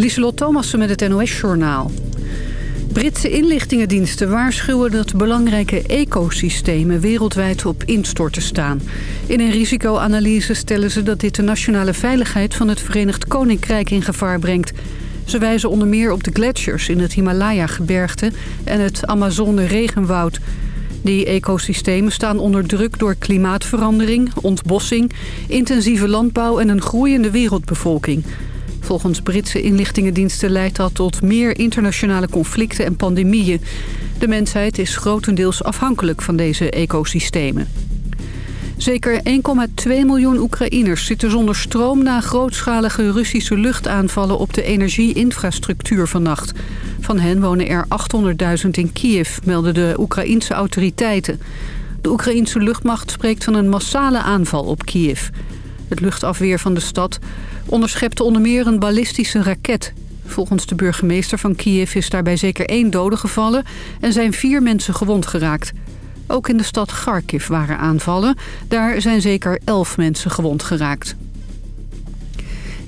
Lieselot Thomassen met het NOS-journaal. Britse inlichtingendiensten waarschuwen dat belangrijke ecosystemen wereldwijd op instorten staan. In een risicoanalyse stellen ze dat dit de nationale veiligheid van het Verenigd Koninkrijk in gevaar brengt. Ze wijzen onder meer op de gletsjers in het Himalaya-gebergte en het Amazone-regenwoud. Die ecosystemen staan onder druk door klimaatverandering, ontbossing, intensieve landbouw en een groeiende wereldbevolking. Volgens Britse inlichtingendiensten leidt dat tot meer internationale conflicten en pandemieën. De mensheid is grotendeels afhankelijk van deze ecosystemen. Zeker 1,2 miljoen Oekraïners zitten zonder stroom... na grootschalige Russische luchtaanvallen op de energieinfrastructuur vannacht. Van hen wonen er 800.000 in Kiev, melden de Oekraïense autoriteiten. De Oekraïense luchtmacht spreekt van een massale aanval op Kiev. Het luchtafweer van de stad onderschepte onder meer een ballistische raket. Volgens de burgemeester van Kiev is daarbij zeker één dode gevallen... en zijn vier mensen gewond geraakt. Ook in de stad Kharkiv waren aanvallen. Daar zijn zeker elf mensen gewond geraakt.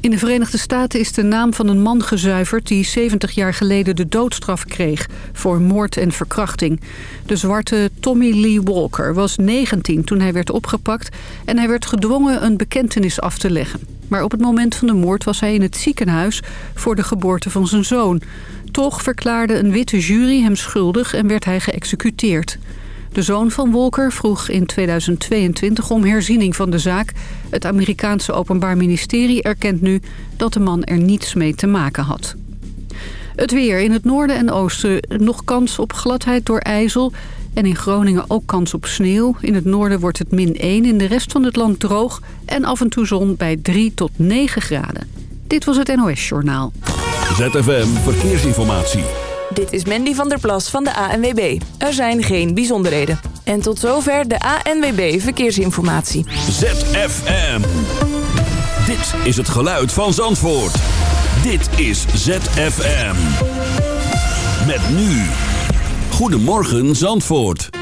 In de Verenigde Staten is de naam van een man gezuiverd... die 70 jaar geleden de doodstraf kreeg voor moord en verkrachting. De zwarte Tommy Lee Walker was 19 toen hij werd opgepakt... en hij werd gedwongen een bekentenis af te leggen. Maar op het moment van de moord was hij in het ziekenhuis... voor de geboorte van zijn zoon. Toch verklaarde een witte jury hem schuldig en werd hij geëxecuteerd. De zoon van Wolker vroeg in 2022 om herziening van de zaak. Het Amerikaanse Openbaar Ministerie erkent nu dat de man er niets mee te maken had. Het weer. In het noorden en oosten nog kans op gladheid door ijzel. En in Groningen ook kans op sneeuw. In het noorden wordt het min 1, in de rest van het land droog. En af en toe zon bij 3 tot 9 graden. Dit was het NOS Journaal. ZFM Verkeersinformatie. Dit is Mandy van der Plas van de ANWB. Er zijn geen bijzonderheden. En tot zover de ANWB Verkeersinformatie. ZFM. Dit is het geluid van Zandvoort. Dit is ZFM. Met nu. Goedemorgen Zandvoort.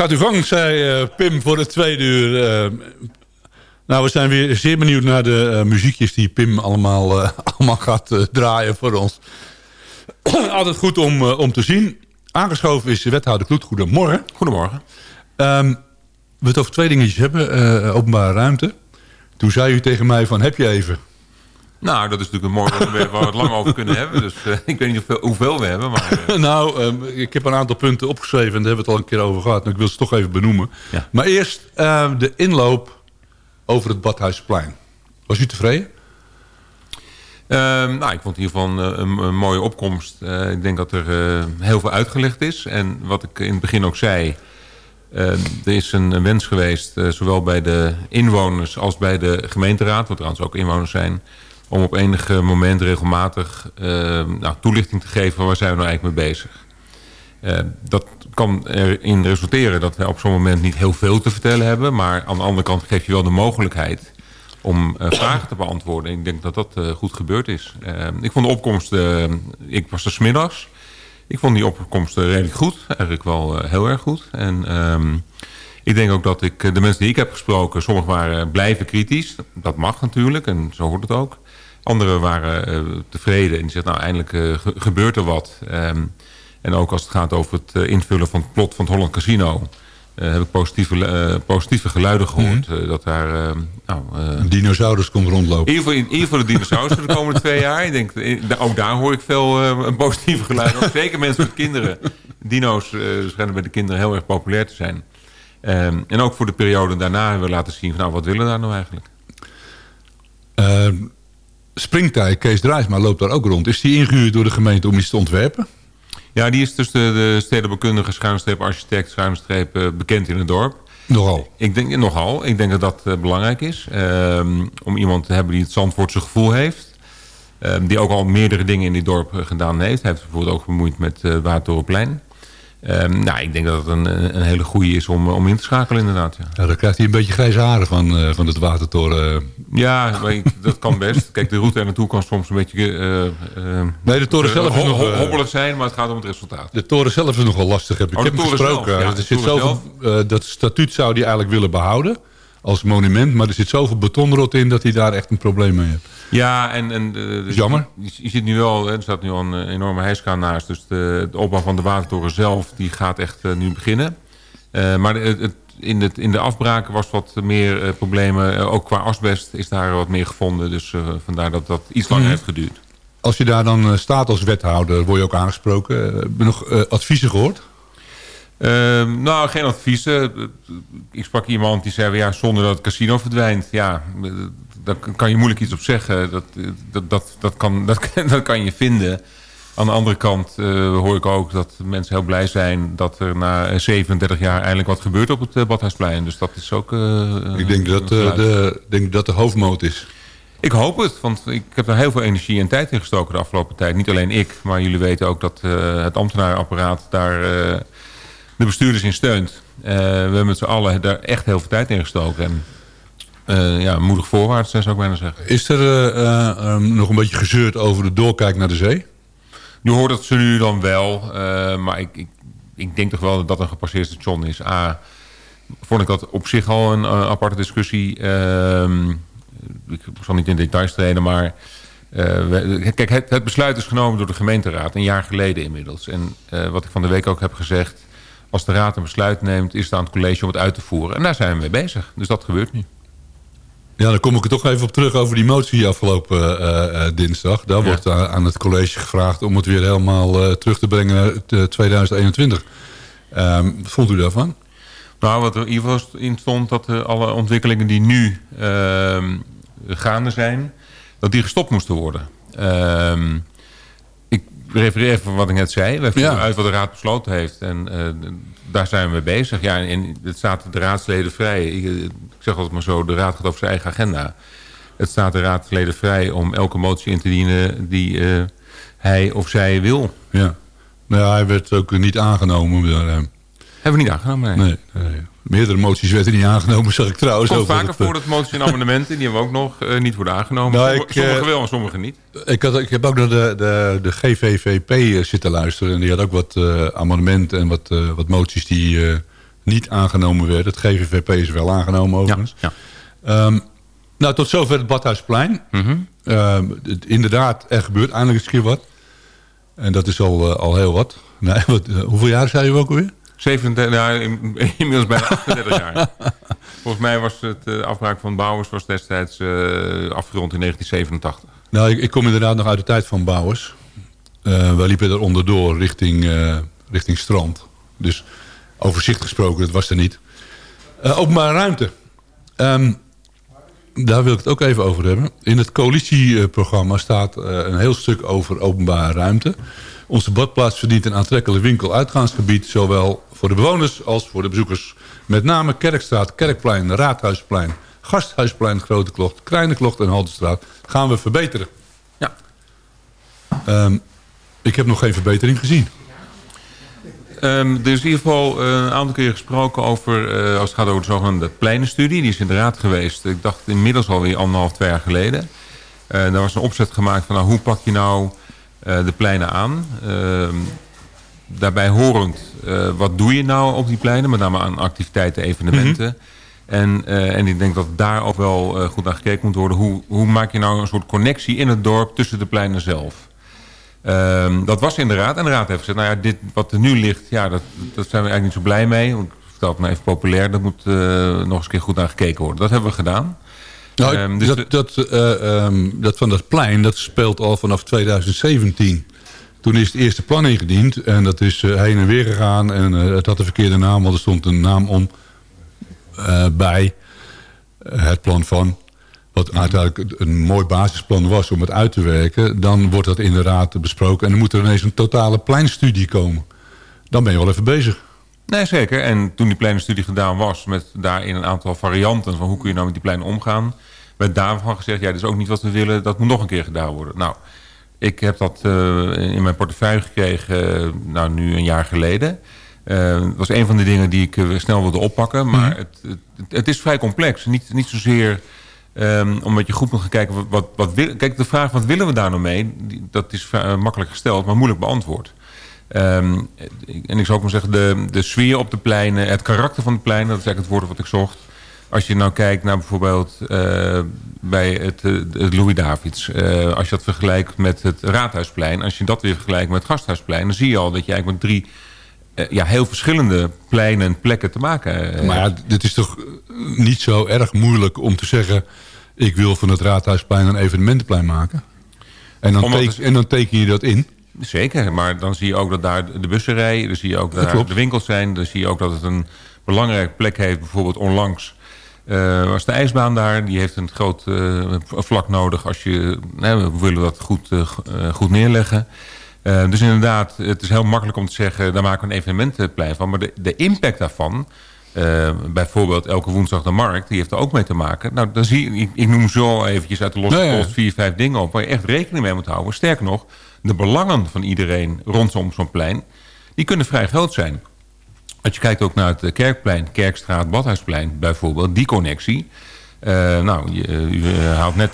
Gaat uw gang, zei eh, Pim voor het tweede uur. Eh, nou, we zijn weer zeer benieuwd naar de eh, muziekjes die Pim allemaal, allemaal gaat draaien voor ons. Altijd goed om, om te zien. Aangeschoven is wethouder Kloet. Goedemorgen. Goedemorgen. Ehm, we het over twee dingetjes hebben. Openbare ruimte. Toen zei u tegen mij van, heb je even? Nou, dat is natuurlijk een mooi onderwerp waar we het lang over kunnen hebben. Dus eh, ik weet niet hoeveel, hoeveel we hebben, maar... eh, nou, ehm, ik heb een aantal punten opgeschreven... en daar hebben we het al een keer over gehad. En ik wil ze toch even benoemen. Ja. Maar eerst ehm, de inloop over het Badhuisplein. Was u tevreden? Ehm, nou, ik vond in ieder geval een, een, mooie opkomst. Eh, ik denk dat er heel veel uitgelegd is. En wat ik in het begin ook zei... er is een, wens geweest, zowel bij de inwoners als bij de gemeenteraad... wat trouwens ook inwoners zijn... om op enig moment regelmatig eh, nou, toelichting te geven... waar zijn we nou eigenlijk mee bezig. Eh, dat kan erin resulteren dat we op zo'n moment niet heel veel te vertellen hebben... maar aan de andere kant geef je wel de mogelijkheid om eh, vragen te beantwoorden. Ik denk dat dat eh, goed gebeurd is. Eh, ik vond de opkomst, eh, ik was er smiddags. Ik vond die opkomst eh, redelijk goed. Eigenlijk wel eh, heel erg goed. En ehm, ik denk ook dat ik, eh, de mensen die ik heb gesproken... sommigen waren blijven kritisch. Dat mag natuurlijk en zo hoort het ook. Anderen waren eh, tevreden en die zeggen... nou, eindelijk eh, ge- gebeurt er wat. Ehm, en ook als het gaat over het eh, invullen van het plot van het Holland Casino... heb ik positieve, positieve geluiden gehoord. eh, dat daar... nou, Een dinosaurus komt rondlopen. in ieder geval, in ieder geval de dinosaurussen de komende twee jaar. Ik denk, ook daar hoor ik veel positieve geluiden. Ook zeker mensen met kinderen. Dino's schijnen bij de kinderen heel erg populair te zijn. Ehm, en ook voor de periode daarna hebben we laten zien... Van, nou, wat willen we daar nou eigenlijk? Springtij, Kees Drijsma loopt daar ook rond. Is die ingehuurd door de gemeente om iets te ontwerpen? Ja, die is dus de, de stedenbouwkundige schuinstreep architect... schuinstreep eh, bekend in het dorp. Nogal. Ik denk nogal. Ik denk dat dat eh, belangrijk is. Ehm, om iemand te hebben die het Zandvoortse gevoel heeft. Ehm, die ook al meerdere dingen in dit dorp eh, gedaan heeft. Hij heeft bijvoorbeeld ook bemoeid met uh, Watertorenplein. Ehm, nou, ik denk dat het een, een hele goede is om, om in te schakelen inderdaad. Ja, Ja, daar krijgt hij een beetje grijze haren van, eh, van het watertoren. ja ik- dat kan best. Kijk, de route er naartoe kan soms een beetje... eh, eh, Nee, de toren eh, zelf is ho- nog... ho- eh, hobbelig zijn, maar het gaat om het resultaat. De toren zelf is nogal lastig. Heb ik Oh, heb hem gesproken. zelf, ja, er zit eh, dat statuut zou hij eigenlijk willen behouden als monument. Maar er zit zoveel betonrot in dat hij daar echt een probleem mee heeft. Ja, en... en eh, Is jammer. Je, je ziet nu wel, er staat nu al een eh, enorme hijskraan naast. Dus de, de opbouw van de watertoren zelf, die gaat echt eh, nu beginnen. Maar het, het- in, het, in de afbraken was wat meer problemen. Ook qua asbest is daar wat meer gevonden. Dus vandaar dat dat iets langer Mhm. heeft geduurd. Als je daar dan staat als wethouder, word je ook aangesproken. Heb je nog adviezen gehoord? Ehm, nou, geen adviezen. Ik sprak iemand die zei, ja, zonder dat het casino verdwijnt. Ja, eh, daar kan je moeilijk iets op zeggen. Dat, eh, dat, dat, dat, kan, dat, dat kan je vinden. Aan de andere kant eh, hoor ik ook dat mensen heel blij zijn... dat er na eh, 37 jaar eindelijk wat gebeurt op het eh, Badhuisplein. Dus dat is ook... eh, ik denk dat, eh, de, denk dat de hoofdmoot is. Ik hoop het, want ik heb er heel veel energie en tijd in gestoken de afgelopen tijd. Niet alleen ik, maar jullie weten ook dat eh, het ambtenarenapparaat daar eh, de bestuurders in steunt. Eh, we hebben met z'n allen daar echt heel veel tijd in gestoken. En eh, ja, moedig voorwaarts zou ik bijna zeggen. Is er eh, eh, ehm, nog een beetje gezeurd over de doorkijk naar de zee? Nu hoort dat ze nu dan wel, maar ik, ik, ik denk toch wel dat dat een gepasseerd station is. A, vond ik dat op zich al een aparte discussie. Ehm, ik zal niet in details treden, maar... we- kijk, het, het besluit is genomen door de gemeenteraad, een jaar geleden inmiddels. En wat ik van de week ook heb gezegd... als de raad een besluit neemt, is het aan het college om het uit te voeren. En daar zijn we mee bezig, dus dat gebeurt nu. Ja, dan kom ik er toch even op terug over die motie afgelopen eh, eh, dinsdag. Daar Ja. wordt aan, aan het college gevraagd om het weer helemaal eh, terug te brengen naar het, eh, 2021. Ehm, wat vond u daarvan? Nou, wat er in ieder geval in stond, dat alle ontwikkelingen die nu ehm, gaande zijn, dat die gestopt moesten worden. Ehm, refereer even wat ik net zei. Wij voeren Ja. uit wat de raad besloten heeft. En eh, daar zijn we mee bezig. Ja, en het staat de raadsleden vrij. Ik, eh, ik zeg altijd maar zo, de raad gaat over zijn eigen agenda. Het staat de raadsleden vrij om elke motie in te dienen die eh, hij of zij wil. Ja. Nou ja, hij werd ook niet aangenomen. maar, Hebben we niet aangenomen, nee. nee, nee. Meerdere moties werden niet aangenomen, zag ik trouwens. Het komt over vaker voor dat moties en amendementen... die hebben we ook nog eh, niet worden aangenomen. Nou, Sommige, ik, eh, sommige wel en sommige niet. Ik, had, ik heb ook naar de, de, de GVVP eh, zitten luisteren. En die had ook wat amendementen en wat, wat moties die, niet aangenomen werden. Het GVVP is wel aangenomen overigens. ja. Ehm, nou, tot zover het Badhuisplein. Het- inderdaad, er gebeurt eindelijk eens een keer wat. En dat is al, al heel wat. Wat hoeveel jaar zei u ook alweer? 37, nou, in- inmiddels bijna 38 jaar. Volgens mij was het eh, afbraak van Bouwers was destijds eh, afgerond in 1987. Nou, ik, ik kom inderdaad nog uit de tijd van Bouwers. Eh wij liepen er onderdoor richting, richting strand. Dus overzicht gesproken, dat was er niet. Openbare ruimte. Ehm, daar wil ik het ook even over hebben. In het coalitieprogramma staat een heel stuk over openbare ruimte. Onze badplaats verdient een aantrekkelijk winkel-uitgaansgebied... zowel voor de bewoners als voor de bezoekers. Met name Kerkstraat, Kerkplein, Raadhuisplein... Gasthuisplein, Grote Klocht, Kleine Klocht en Haldenstraat... gaan we verbeteren. Ja. Ehm, ik heb nog geen verbetering gezien. Ehm, er is in ieder geval eh, een aantal keer gesproken over, eh, als het gaat over de zogenaamde pleinenstudie. Die is in de raad geweest, ik dacht inmiddels alweer anderhalf, twee jaar geleden. Eh daar was een opzet gemaakt van nou, hoe pak je nou de pleinen aan. Ehm, daarbij horend, eh, wat doe je nou op die pleinen? Met name aan activiteiten, evenementen. En, eh, en ik denk dat daar ook wel eh, goed naar gekeken moet worden. Hoe, hoe maak je nou een soort connectie in het dorp tussen de pleinen zelf? Ehm, dat was in de raad. En de raad heeft gezegd, nou ja, dit wat er nu ligt, ja, dat, dat zijn we eigenlijk niet zo blij mee. Want ik vertel het maar even populair, daar moet eh, nog eens een keer goed naar gekeken worden. Dat hebben we gedaan. Nou, Ehm, dus de- dat, dat, eh, ehm, dat van dat plein, dat speelt al vanaf 2017. Toen is het eerste plan ingediend en dat is eh, heen en weer gegaan. En eh, het had een verkeerde naam, want er stond een naam om bij het plan van. Wat uiteindelijk een mooi basisplan was om het uit te werken. Dan wordt dat in de raad besproken en dan moet er ineens een totale pleinstudie komen. Dan ben je wel even bezig. Nee, zeker. En toen die pleinenstudie gedaan was... met daarin een aantal varianten van hoe kun je nou met die pleinen omgaan... werd daarvan gezegd, ja, dat is ook niet wat we willen... dat moet nog een keer gedaan worden. Nou, ik heb dat eh, in mijn portefeuille gekregen... eh, nou, nu een jaar geleden. Eh, Het was een van de dingen die ik eh, snel wilde oppakken. Maar het, het, het is vrij complex. Niet, niet zozeer... ehm, omdat je goed moet gaan kijken... Wat, wat, wil, kijk, de vraag wat willen we daar nou mee... die- dat is eh, makkelijk gesteld, maar moeilijk beantwoord. Ehm, en ik zou ook maar zeggen, de, de sfeer op de pleinen, het karakter van de pleinen, dat is eigenlijk het woord wat ik zocht. Als je nou kijkt naar bijvoorbeeld eh, bij het, eh, het Louis Davids, eh, als je dat vergelijkt met het Raadhuisplein, als je dat weer vergelijkt met het Gasthuisplein, dan zie je al dat je eigenlijk met drie ja, heel verschillende pleinen en plekken te maken hebt. Maar ja, dit is toch niet zo erg moeilijk om te zeggen... ik wil van het Raadhuisplein een evenementenplein maken. En dan, teken, en dan teken je dat in. Zeker, maar dan zie je ook dat daar de bussen rijden. Dan zie je ook dat daar klopt. de winkels zijn. Dan zie je ook dat het een belangrijke plek heeft. Bijvoorbeeld onlangs eh, was de ijsbaan daar. Die heeft een groot eh, vlak nodig. Als je, nou, we willen dat goed, eh, goed neerleggen. Dus inderdaad, het is heel makkelijk om te zeggen... daar maken we een evenementenplein van. Maar de, de impact daarvan... eh, bijvoorbeeld elke woensdag de markt, die heeft er ook mee te maken. Nou, dan zie je, ik, ik noem zo eventjes uit de losse ja. post vier, vijf dingen op... waar je echt rekening mee moet houden. Sterker nog, de belangen van iedereen rondom zo'n plein... die kunnen vrij groot zijn. Als je kijkt ook naar het Kerkplein, Kerkstraat, Badhuisplein bijvoorbeeld... die connectie. Eh, nou, je, eh, u, haalt net,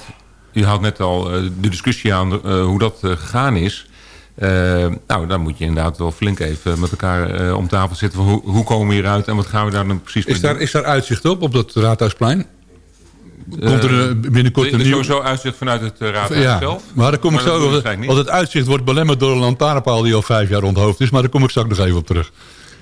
u haalt net al de discussie aan hoe dat gegaan is... Eh, nou, dan moet je inderdaad wel flink even met elkaar eh, om tafel zitten... hoe, hoe komen we hieruit en wat gaan we daar dan precies Is daar, doen? is daar uitzicht op, op dat Raadhuisplein? Komt er eh, binnenkort Er een is nieuw... sowieso uitzicht vanuit het raadhuis Ja, zelf. maar daar kom ik Maar zo Want het uitzicht wordt belemmerd door een lantaarnpaal die al vijf jaar rond het hoofd is. Maar daar kom ik straks nog even op terug.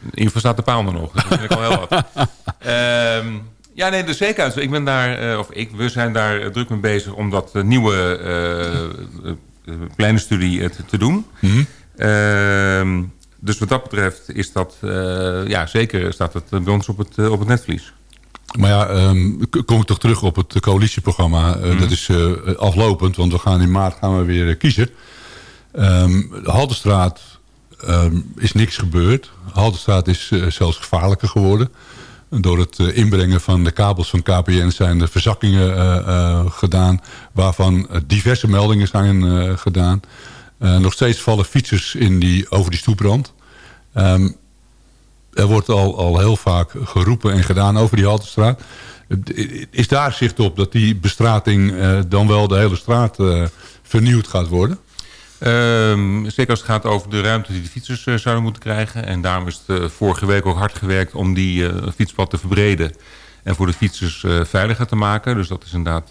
In ieder geval staat de paal er nog. Dus dat vind ik al heel wat. Ehm, ja, nee, dus zeker. Ik ben daar, of ik, we zijn daar druk mee bezig om dat nieuwe eh, pleinenstudie eh, te, te doen. Ehm, dus wat dat betreft is dat, eh, ja, zeker staat het bij ons op het, op het netvlies. Maar ja, ehm, kom ik toch terug op het coalitieprogramma. Eh, Dat is aflopend, want we gaan in maart gaan we weer kiezen. De Haltestraat ehm, is niks gebeurd. Haltestraat is zelfs gevaarlijker geworden. Door het eh, inbrengen van de kabels van KPN zijn er verzakkingen eh, eh, gedaan... waarvan diverse meldingen zijn gedaan. Nog steeds vallen fietsers in die, over die stoeprand. Ehm, er wordt al, al heel vaak geroepen en gedaan over die Haltestraat. Is daar zicht op dat die bestrating dan wel de hele straat vernieuwd gaat worden? Ehm, zeker als het gaat over de ruimte die de fietsers eh, zouden moeten krijgen. En daarom is het eh, vorige week ook hard gewerkt om die eh, fietspad te verbreden. En voor de fietsers veiliger te maken. Dus dat is inderdaad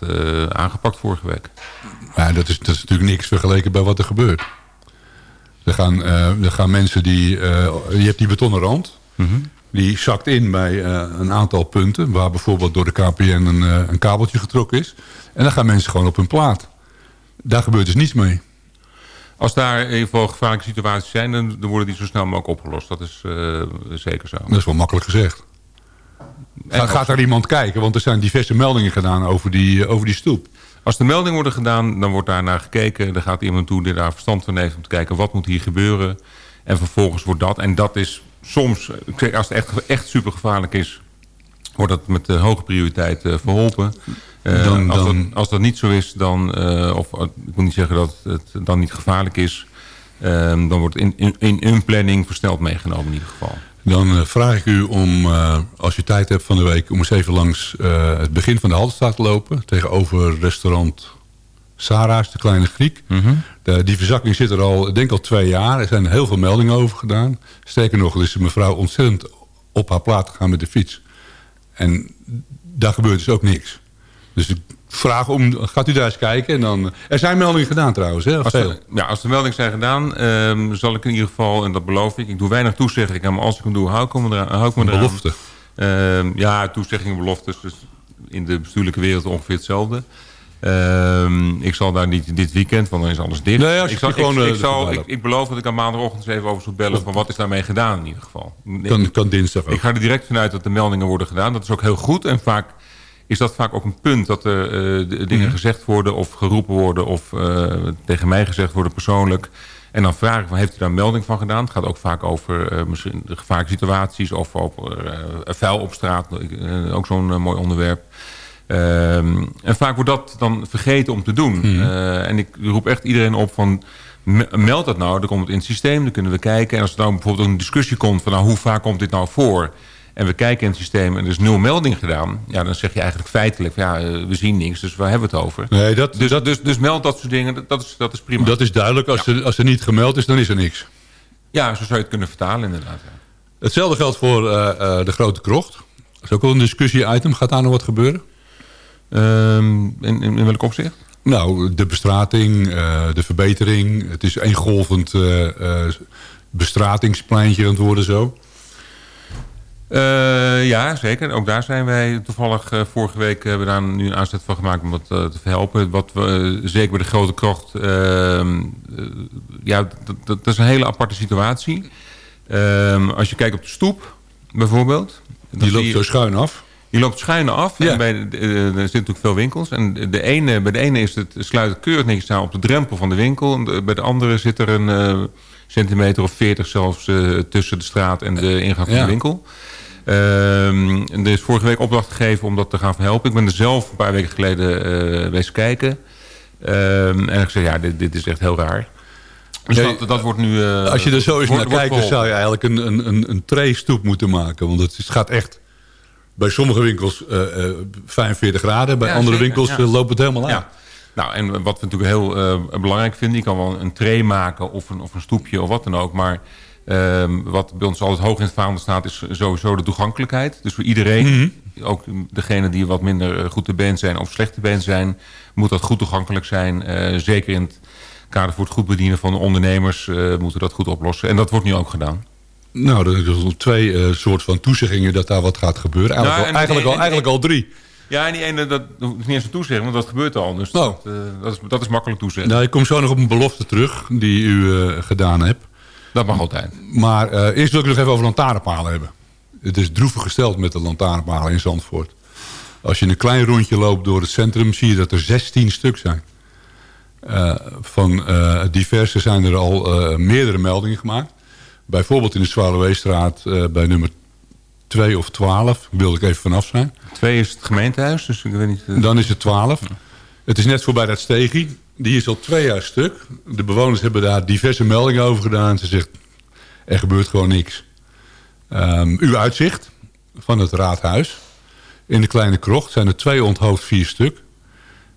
aangepakt vorige week. Maar dat is, dat is natuurlijk niks vergeleken bij wat er gebeurt. Er gaan, er gaan mensen die... je hebt die betonnen rand. Die zakt in bij een aantal punten... waar bijvoorbeeld door de KPN een, een kabeltje getrokken is. En dan gaan mensen gewoon op hun plaat. Daar gebeurt dus niets mee. Als daar in ieder geval gevaarlijke situaties zijn... dan, dan worden die zo snel mogelijk opgelost. Dat is eh, zeker zo. Dat is wel makkelijk gezegd. Ga, gaat daar iemand kijken? Want er zijn diverse meldingen gedaan over die, eh, over die stoep. Als de meldingen worden gedaan, dan wordt daar naar gekeken. Er gaat iemand toe die daar verstand van heeft om te kijken wat moet hier gebeuren. En vervolgens wordt dat, en dat is soms, als het echt, echt super gevaarlijk is, wordt dat met de hoge prioriteit eh, verholpen. Eh, Dan- als, dat, als dat niet zo is, dan, eh, of eh, ik wil niet zeggen dat het dan niet gevaarlijk is, eh, dan wordt in, in, in een planning versneld meegenomen in ieder geval. Dan vraag ik u om, als je tijd hebt van de week... om eens even langs het begin van de Haltestraat te lopen... tegenover restaurant Sarah's, de Kleine Griek. De- die verzakking zit er al, ik denk al twee jaar. Er zijn heel veel meldingen over gedaan. Sterker nog, er is een mevrouw ontzettend op haar plaat gegaan met de fiets. En daar gebeurt dus ook niks. Dus ik vraag om, gaat u daar eens kijken? En dan, er zijn meldingen gedaan trouwens, hè? Of Als de, ja, als de meldingen zijn gedaan, ehm, zal ik in ieder geval, en dat beloof ik, ik doe weinig toezeggingen, maar als ik hem doe, hou ik me eraan. Hou ik me belofte. Ehm, ja, toezeggingen, beloftes, dus in de bestuurlijke wereld ongeveer hetzelfde. Ehm, ik zal daar niet dit weekend, want dan is alles dicht. Nee, ik, zal, ik, eh, ik, zal, ik, beloof dat ik aan maandagochtend eens even over zal bellen van wat is daarmee gedaan in ieder geval. Kan, kan dinsdag ook. Ik ga er direct vanuit dat de meldingen worden gedaan. Dat is ook heel goed. En vaak is dat vaak ook een punt dat er eh, dingen gezegd worden of geroepen worden of eh, tegen mij gezegd worden persoonlijk. En dan vraag ik van, heeft u daar melding van gedaan? Het gaat ook vaak over eh, misschien de gevaarlijke situaties of over vuil op straat. Ook zo'n mooi onderwerp. Ehm, en vaak wordt dat dan vergeten om te doen. Eh, en ik roep echt iedereen op van... me- Meld dat nou, dan komt het in het systeem, dan kunnen we kijken. En als er nou bijvoorbeeld een discussie komt van... nou, hoe vaak komt dit nou voor? En we kijken in het systeem en er is nul melding gedaan... ja, dan zeg je eigenlijk feitelijk... ja, eh, we zien niks, dus waar hebben we het over? Nee, dat, Dus, dat, dus, dus meld dat soort dingen, dat, is, dat is prima. dat is duidelijk. Als, er, als er niet gemeld is, dan is er niks. Ja, zo zou je het kunnen vertalen inderdaad. ja. Hetzelfde geldt voor eh, eh, de Grote Krocht. Dat is ook wel een discussie-item. Gaat daar nog wat gebeuren? Ehm, in, in, welk opzicht? Nou, de bestrating, de verbetering. Het is een golvend bestratingspleintje aan het worden zo. Eh, ja, zeker. Ook daar zijn wij toevallig eh, vorige week hebben we daar nu een aanzet van gemaakt om dat eh, te verhelpen. Wat we zeker bij de grote krocht, ehm, eh, ja, dat, is een hele aparte situatie. Ehm, als je kijkt op de stoep, bijvoorbeeld. Die loopt zo schuin af. die loopt schuin af. Ja. En bij, de- er zitten natuurlijk veel winkels. En de ene, bij de ene is het, sluit het keurig netjes aan op de drempel van de winkel. En de- bij de andere zit er een centimeter of veertig zelfs tussen de straat en de ingang van Ja. de winkel. Ehm, er is vorige week opdracht gegeven om dat te gaan verhelpen. Ik ben er zelf een paar weken geleden eh wees kijken. Ehm, en ik zei, ja, dit, dit is echt heel raar. Dus dat, dat wordt nu... eh, Als je er zo eens wordt- naar kijkt, zou je eigenlijk een, een, een, een tray-stoep moeten maken. Want het, gaat echt bij sommige winkels eh, eh, 45 graden. Bij Ja, andere zeker, winkels ja. loopt het helemaal Ja. aan. Nou, en wat we natuurlijk heel eh, belangrijk vinden... je kan wel een tray maken of een, of een stoepje of wat dan ook... maar ehm, wat bij ons altijd hoog in het vaandel staat... is sowieso de toegankelijkheid. Dus voor iedereen, ook degene die wat minder eh, goed te been zijn... of slecht te been zijn, moet dat goed toegankelijk zijn. Eh, zeker in het kader voor het goed bedienen van de ondernemers... eh, moeten we dat goed oplossen. En dat wordt nu ook gedaan. Nou, er zijn twee eh, soort van toezeggingen dat daar wat gaat gebeuren. Eigenlijk, Nou, al, en- eigenlijk, en- al, eigenlijk al drie. Ja, en die ene, dat hoef ik niet eens te toezeggen... want dat gebeurt al. Dus Nou. dat, dat, is, dat is makkelijk toezeggen. Nou, ik kom zo nog op een belofte terug die u gedaan hebt. Dat mag altijd. Maar eh, eerst wil ik het nog even over lantaarnpalen hebben. Het is droevig gesteld met de lantaarnpalen in Zandvoort. Als je een klein rondje loopt door het centrum... zie je dat er 16 stuk zijn. Eh, van eh, diverse zijn er al meerdere meldingen gemaakt. Bijvoorbeeld in de Zwaluweestraat bij nummer 2 of 12. Wil ik even vanaf zijn. Twee is het gemeentehuis, dus ik weet niet... Dan is het 12. Het is net voorbij dat stegie. Die is al twee jaar stuk. De bewoners hebben daar diverse meldingen over gedaan. Ze zegt, er gebeurt gewoon niks. Ehm, uw uitzicht van het raadhuis. In de kleine krocht zijn er twee onthoofd vier stuk.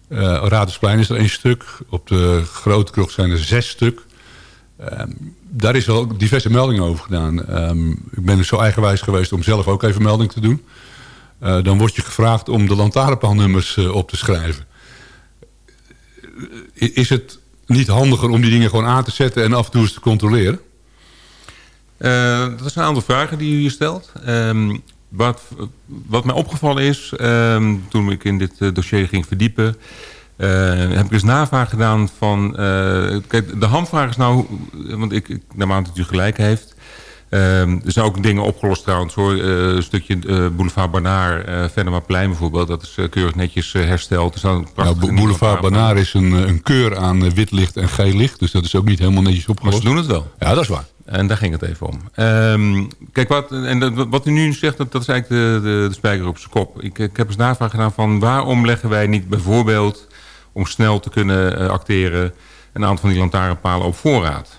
Uh, is er één stuk. Op de Grote Krocht zijn er zes stuk. Ehm, daar is al diverse meldingen over gedaan. Ehm, ik ben dus zo eigenwijs geweest om zelf ook even melding te doen. Uh, dan word je gevraagd om de lantaarnpaalnummers uh, op te schrijven. Is het niet handiger om die dingen gewoon aan te zetten en af en toe eens te controleren? Uh, dat zijn een aantal vragen die u hier stelt. Um, wat, wat mij opgevallen is, um, toen ik in dit uh, dossier ging verdiepen... Heb ik dus navraag gedaan van... kijk, de hamvraag is nou... Want ik, ik aan dat u gelijk heeft... Um, er zijn ook dingen opgelost trouwens hoor. Uh, een stukje uh, Boulevard Barnaar, uh, Vennemaplein bijvoorbeeld. Dat is keurig netjes hersteld. Er staan nou, Boulevard Barnaar is een, een keur aan wit licht en geel licht. Dus dat is ook niet helemaal netjes opgelost. Maar ze doen het wel. Ja, dat is waar. En daar ging het even om. Um, kijk, wat, en wat u nu zegt, dat, dat is eigenlijk de, de, de spijker op zijn kop. Ik, ik heb eens navraag gedaan van waarom leggen wij niet bijvoorbeeld... om snel te kunnen acteren een aantal van die lantaarnpalen op voorraad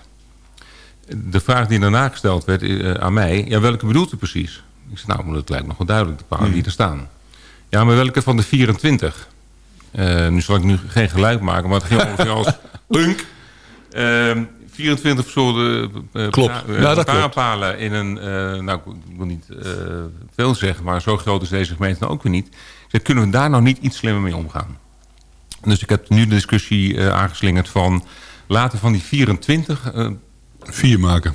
de vraag die daarna gesteld werd uh, aan mij... ja, welke bedoelt u precies? Ik zei, nou, dat lijkt nog wel duidelijk, de palen Hmm. die er staan. Ja, maar welke van de 24? Uh, nu zal ik nu geen geluid maken, maar het ging ongeveer als... Punk. Uh, 24 verschillende uh, klopt. Ja, klopt. in een... nou, ik wil niet veel zeggen, maar zo groot is deze gemeente nou ook weer niet. Ik zei, kunnen we daar nou niet iets slimmer mee omgaan? Dus ik heb nu de discussie aangeslingerd van... laten van die 24 Vier maken.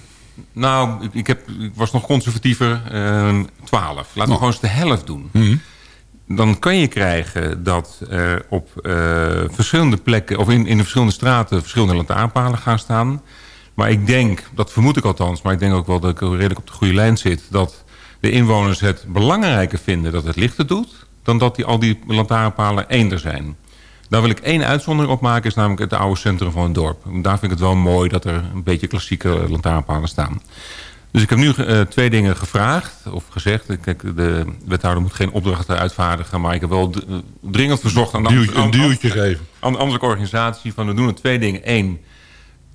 Nou, ik, heb, ik was nog conservatiever. Uh, 12. Laten we Oh. gewoon eens de helft doen. Mm -hmm. Dan kan je krijgen dat er op uh, verschillende plekken... of in, in de verschillende straten verschillende lantaarnpalen gaan staan. Maar ik denk, dat vermoed ik althans... maar ik denk ook wel dat ik redelijk op de goede lijn zit... dat de inwoners het belangrijker vinden dat het lichter doet... dan dat die, al die lantaarnpalen eender zijn. Daar wil ik één uitzondering op maken, is namelijk het oude centrum van het dorp. Daar vind ik het wel mooi dat er een beetje klassieke lantaarnpalen staan. Dus ik heb nu uh, twee dingen gevraagd, of gezegd. Kijk, de wethouder moet geen opdrachten uitvaardigen... maar ik heb wel dringend verzocht aan... Duwtje, een duwtje geven. Aan de ambtelijke organisatie van we doen er twee dingen. Eén,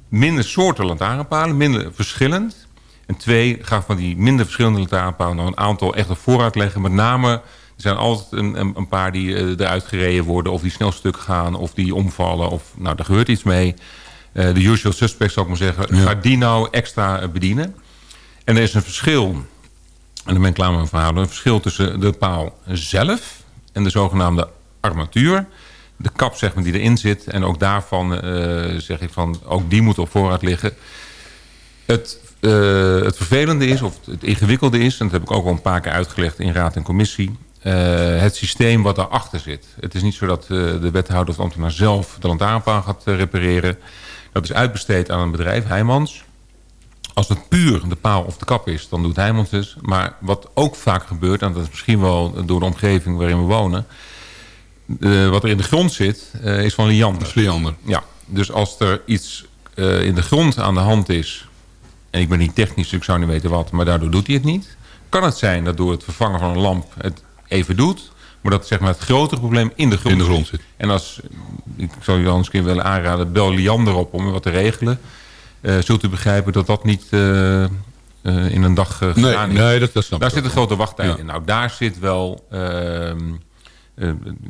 minder soorten lantaarnpalen, minder verschillend. En twee, ga van die minder verschillende lantaarnpalen... nou een aantal echt voorraad leggen. Met name er zijn altijd een, een, een paar die uh, eruit gereden worden... of die snel stuk gaan, of die omvallen. Of, nou, daar gebeurt iets mee. Uh, de usual suspects, zou ik maar zeggen. Ja. Ga die nou extra bedienen. En er is een verschil... en dan ben ik klaar met mijn verhaal... een verschil tussen de paal zelf... en de zogenaamde armatuur... de kap zeg maar, die erin zit. En ook daarvan uh, zeg ik van... ook die moet op voorraad liggen. Het uh, het vervelende is, of het ingewikkelde is... en dat heb ik ook al een paar keer uitgelegd in raad en commissie... Uh, het systeem wat daarachter zit. Het is niet zo dat uh, de wethouder of de ambtenaar zelf de lantaarnpaal gaat uh, repareren. Dat is uitbesteed aan een bedrijf, Heijmans. Als het puur de paal of de kap is, dan doet Heijmans het. Maar wat ook vaak gebeurt, en dat is misschien wel door de omgeving waarin we wonen... wat er in de grond zit, is van liander. Dat is liander. Ja, dus als er iets in de grond aan de hand is... en ik ben niet technisch, dus ik zou niet weten wat... maar daardoor doet hij het niet... kan het zijn dat door het vervangen van een lamp... het even doet. Maar dat zeg maar, het grotere probleem in de grond, in de grond zit. En als, ik zou anders een keer willen aanraden... bel Liander op om wat te regelen. Uh, zult u begrijpen dat dat niet uh, uh, in een dag gedaan nee, is. Nee, dat, dat snap daar zit een grote wachttijd Ja. in. Nou, daar zit wel... ehm,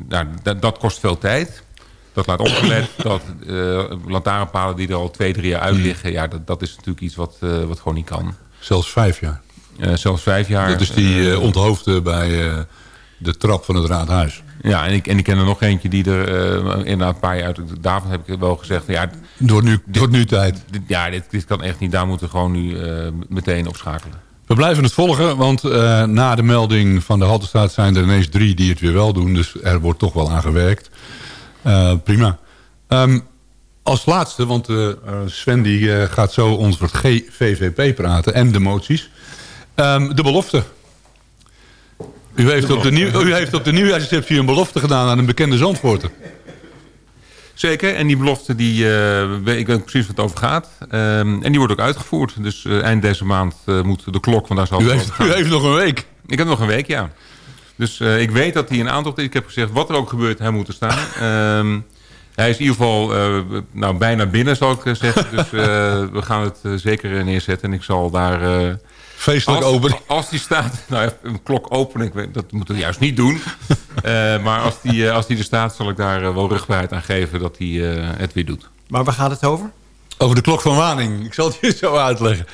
nou, dat, kost veel tijd. Dat laat opgelet dat lantaarnpalen die er al twee, drie jaar uit liggen... ja, dat, dat is natuurlijk iets wat, wat gewoon niet kan. Zelfs vijf jaar. zelfs vijf jaar. Dat is die onthoofde bij de trap van het raadhuis. Ja, en ik, en ik ken er nog eentje die er uh, inderdaad een paar jaar uit... Daarvan heb ik wel gezegd... Ja, door nu, dit, door nu tijd. Dit, ja, dit, dit kan echt niet. Daar moeten we gewoon nu meteen op schakelen. We blijven het volgen, want na de melding van de Haltestraat... zijn er ineens drie die het weer wel doen. Dus er wordt toch wel aan gewerkt. prima. Um, als laatste, want Sven die, gaat zo ons voor het GVVP praten en de moties. Um, de belofte. U heeft, op de nieuw, u heeft op de nieuwjaarsreceptie een belofte gedaan aan een bekende Zandvoorter. Zeker, en die belofte, die, uh, ik weet precies wat het over gaat. Um, en die wordt ook uitgevoerd. Dus eind deze maand moet de klok, want daar zal u heeft, u heeft nog een week. Ik heb nog een week, ja. Dus ik weet dat hij een aantal... Ik heb gezegd, wat er ook gebeurt, hij moet er staan. Um, hij is in ieder geval nou, bijna binnen, zal ik zeggen. Dus we gaan het zeker neerzetten. En ik zal daar Feestelijk als, open. Als die staat, nou ja, een klok weet, dat moeten we juist niet doen. Eh, maar als die, eh, als die er staat, zal ik daar eh, wel rugbaarheid aan geven dat hij eh, het weer doet. Maar waar gaat het over? Over de klok van Waning. Ik zal het je zo uitleggen.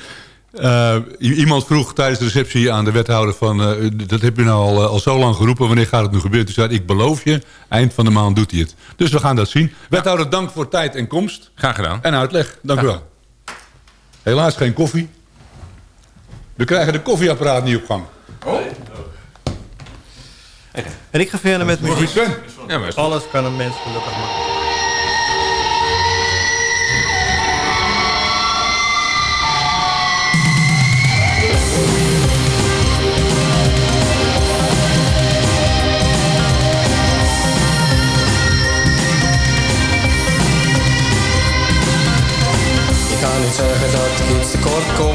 Eh, iemand vroeg tijdens de receptie aan de wethouder van... eh, dat heb je nou al, al zo lang geroepen, wanneer gaat het nu gebeuren? Toen zei hij, ik beloof je, eind van de maand doet hij het. Dus we gaan dat zien. Wethouder, dank voor tijd en komst. Graag gedaan. En uitleg, dank u wel. Helaas geen koffie. We krijgen de koffieapparaat niet op gang. En ik ga verder met muziek. Ja, maar is- Alles kan een mens gelukkig maken. Ik kan niet zeggen dat ik iets tekort kom.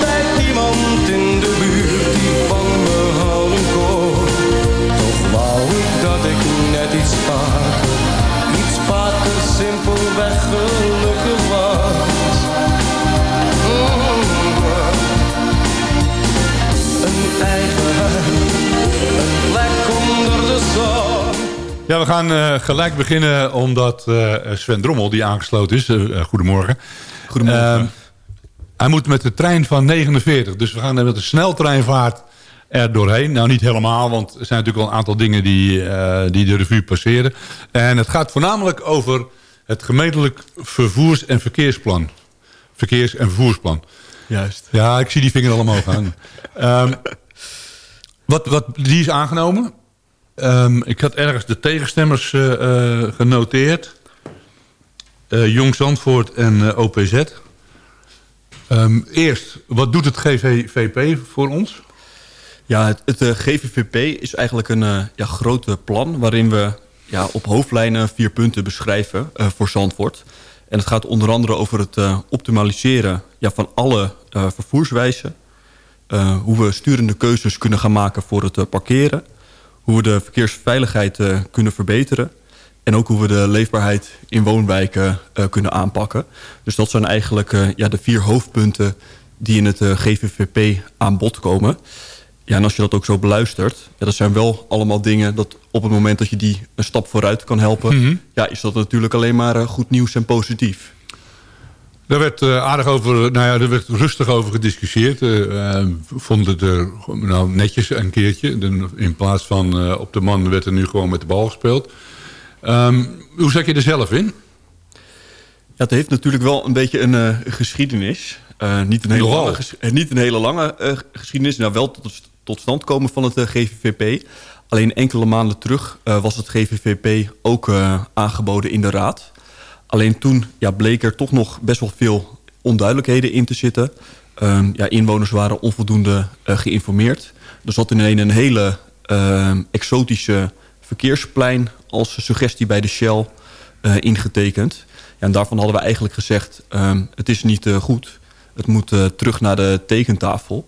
dat ik net iets vaker, iets vaker simpelweg gelukkig was. Mm. Een eigen huis, een plek onder de zon. Ja, we gaan eh, gelijk beginnen omdat eh, Sven Drommel, die aangesloten is... eh, goedemorgen. Goedemorgen. Eh, hij moet met de trein van 49, dus we gaan met een sneltreinvaart er doorheen. Nou, niet helemaal, want er zijn natuurlijk wel een aantal dingen die, eh, die de revue passeren. En het gaat voornamelijk over het gemeentelijk vervoers- en verkeersplan. Verkeers- en vervoersplan. Juist. Ja, ik zie die vinger al omhoog gaan. Ehm, wat, wat, die is aangenomen. Ehm, ik had ergens de tegenstemmers eh, eh, genoteerd. Jong Zandvoort en OPZ. Ehm, eerst, wat doet het GVVP voor ons? Ja, het, eh, GVVP is eigenlijk een eh ja, grote plan... waarin we ja, op hoofdlijnen vier punten beschrijven eh, voor Zandvoort. En het gaat onder andere over het optimaliseren ja, van alle vervoerswijzen. Hoe we sturende keuzes kunnen gaan maken voor het parkeren. Hoe we de verkeersveiligheid kunnen verbeteren. En ook hoe we de leefbaarheid in woonwijken kunnen aanpakken. Dus dat zijn eigenlijk ja, de vier hoofdpunten die in het GVVP aan bod komen. Ja, en als je dat ook zo beluistert, ja, dat zijn wel allemaal dingen dat op het moment dat je die een stap vooruit kan helpen, ja, is dat natuurlijk alleen maar eh, goed nieuws en positief. Daar werd eh, aardig over, nou ja, er werd rustig over gediscussieerd. Eh eh, vond het er nou, netjes een keertje. In plaats van op de man werd er nu gewoon met de bal gespeeld. Ehm, hoe zat je er zelf in? Ja, het heeft natuurlijk wel een beetje een geschiedenis. Niet, een hele lange, ges- niet een hele lange geschiedenis. Nou, wel tot, tot stand komen van het eh, GVVP. Alleen enkele maanden terug eh, was het GVVP ook eh, aangeboden in de Raad. Alleen toen ja, bleek er toch nog best wel veel onduidelijkheden in te zitten. Ehm, ja, inwoners waren onvoldoende geïnformeerd. Er zat ineens een hele ehm, exotische verkeersplein als suggestie bij de Shell ingetekend. Ja, en daarvan hadden we eigenlijk gezegd, ehm, het is niet goed. Het moet terug naar de tekentafel.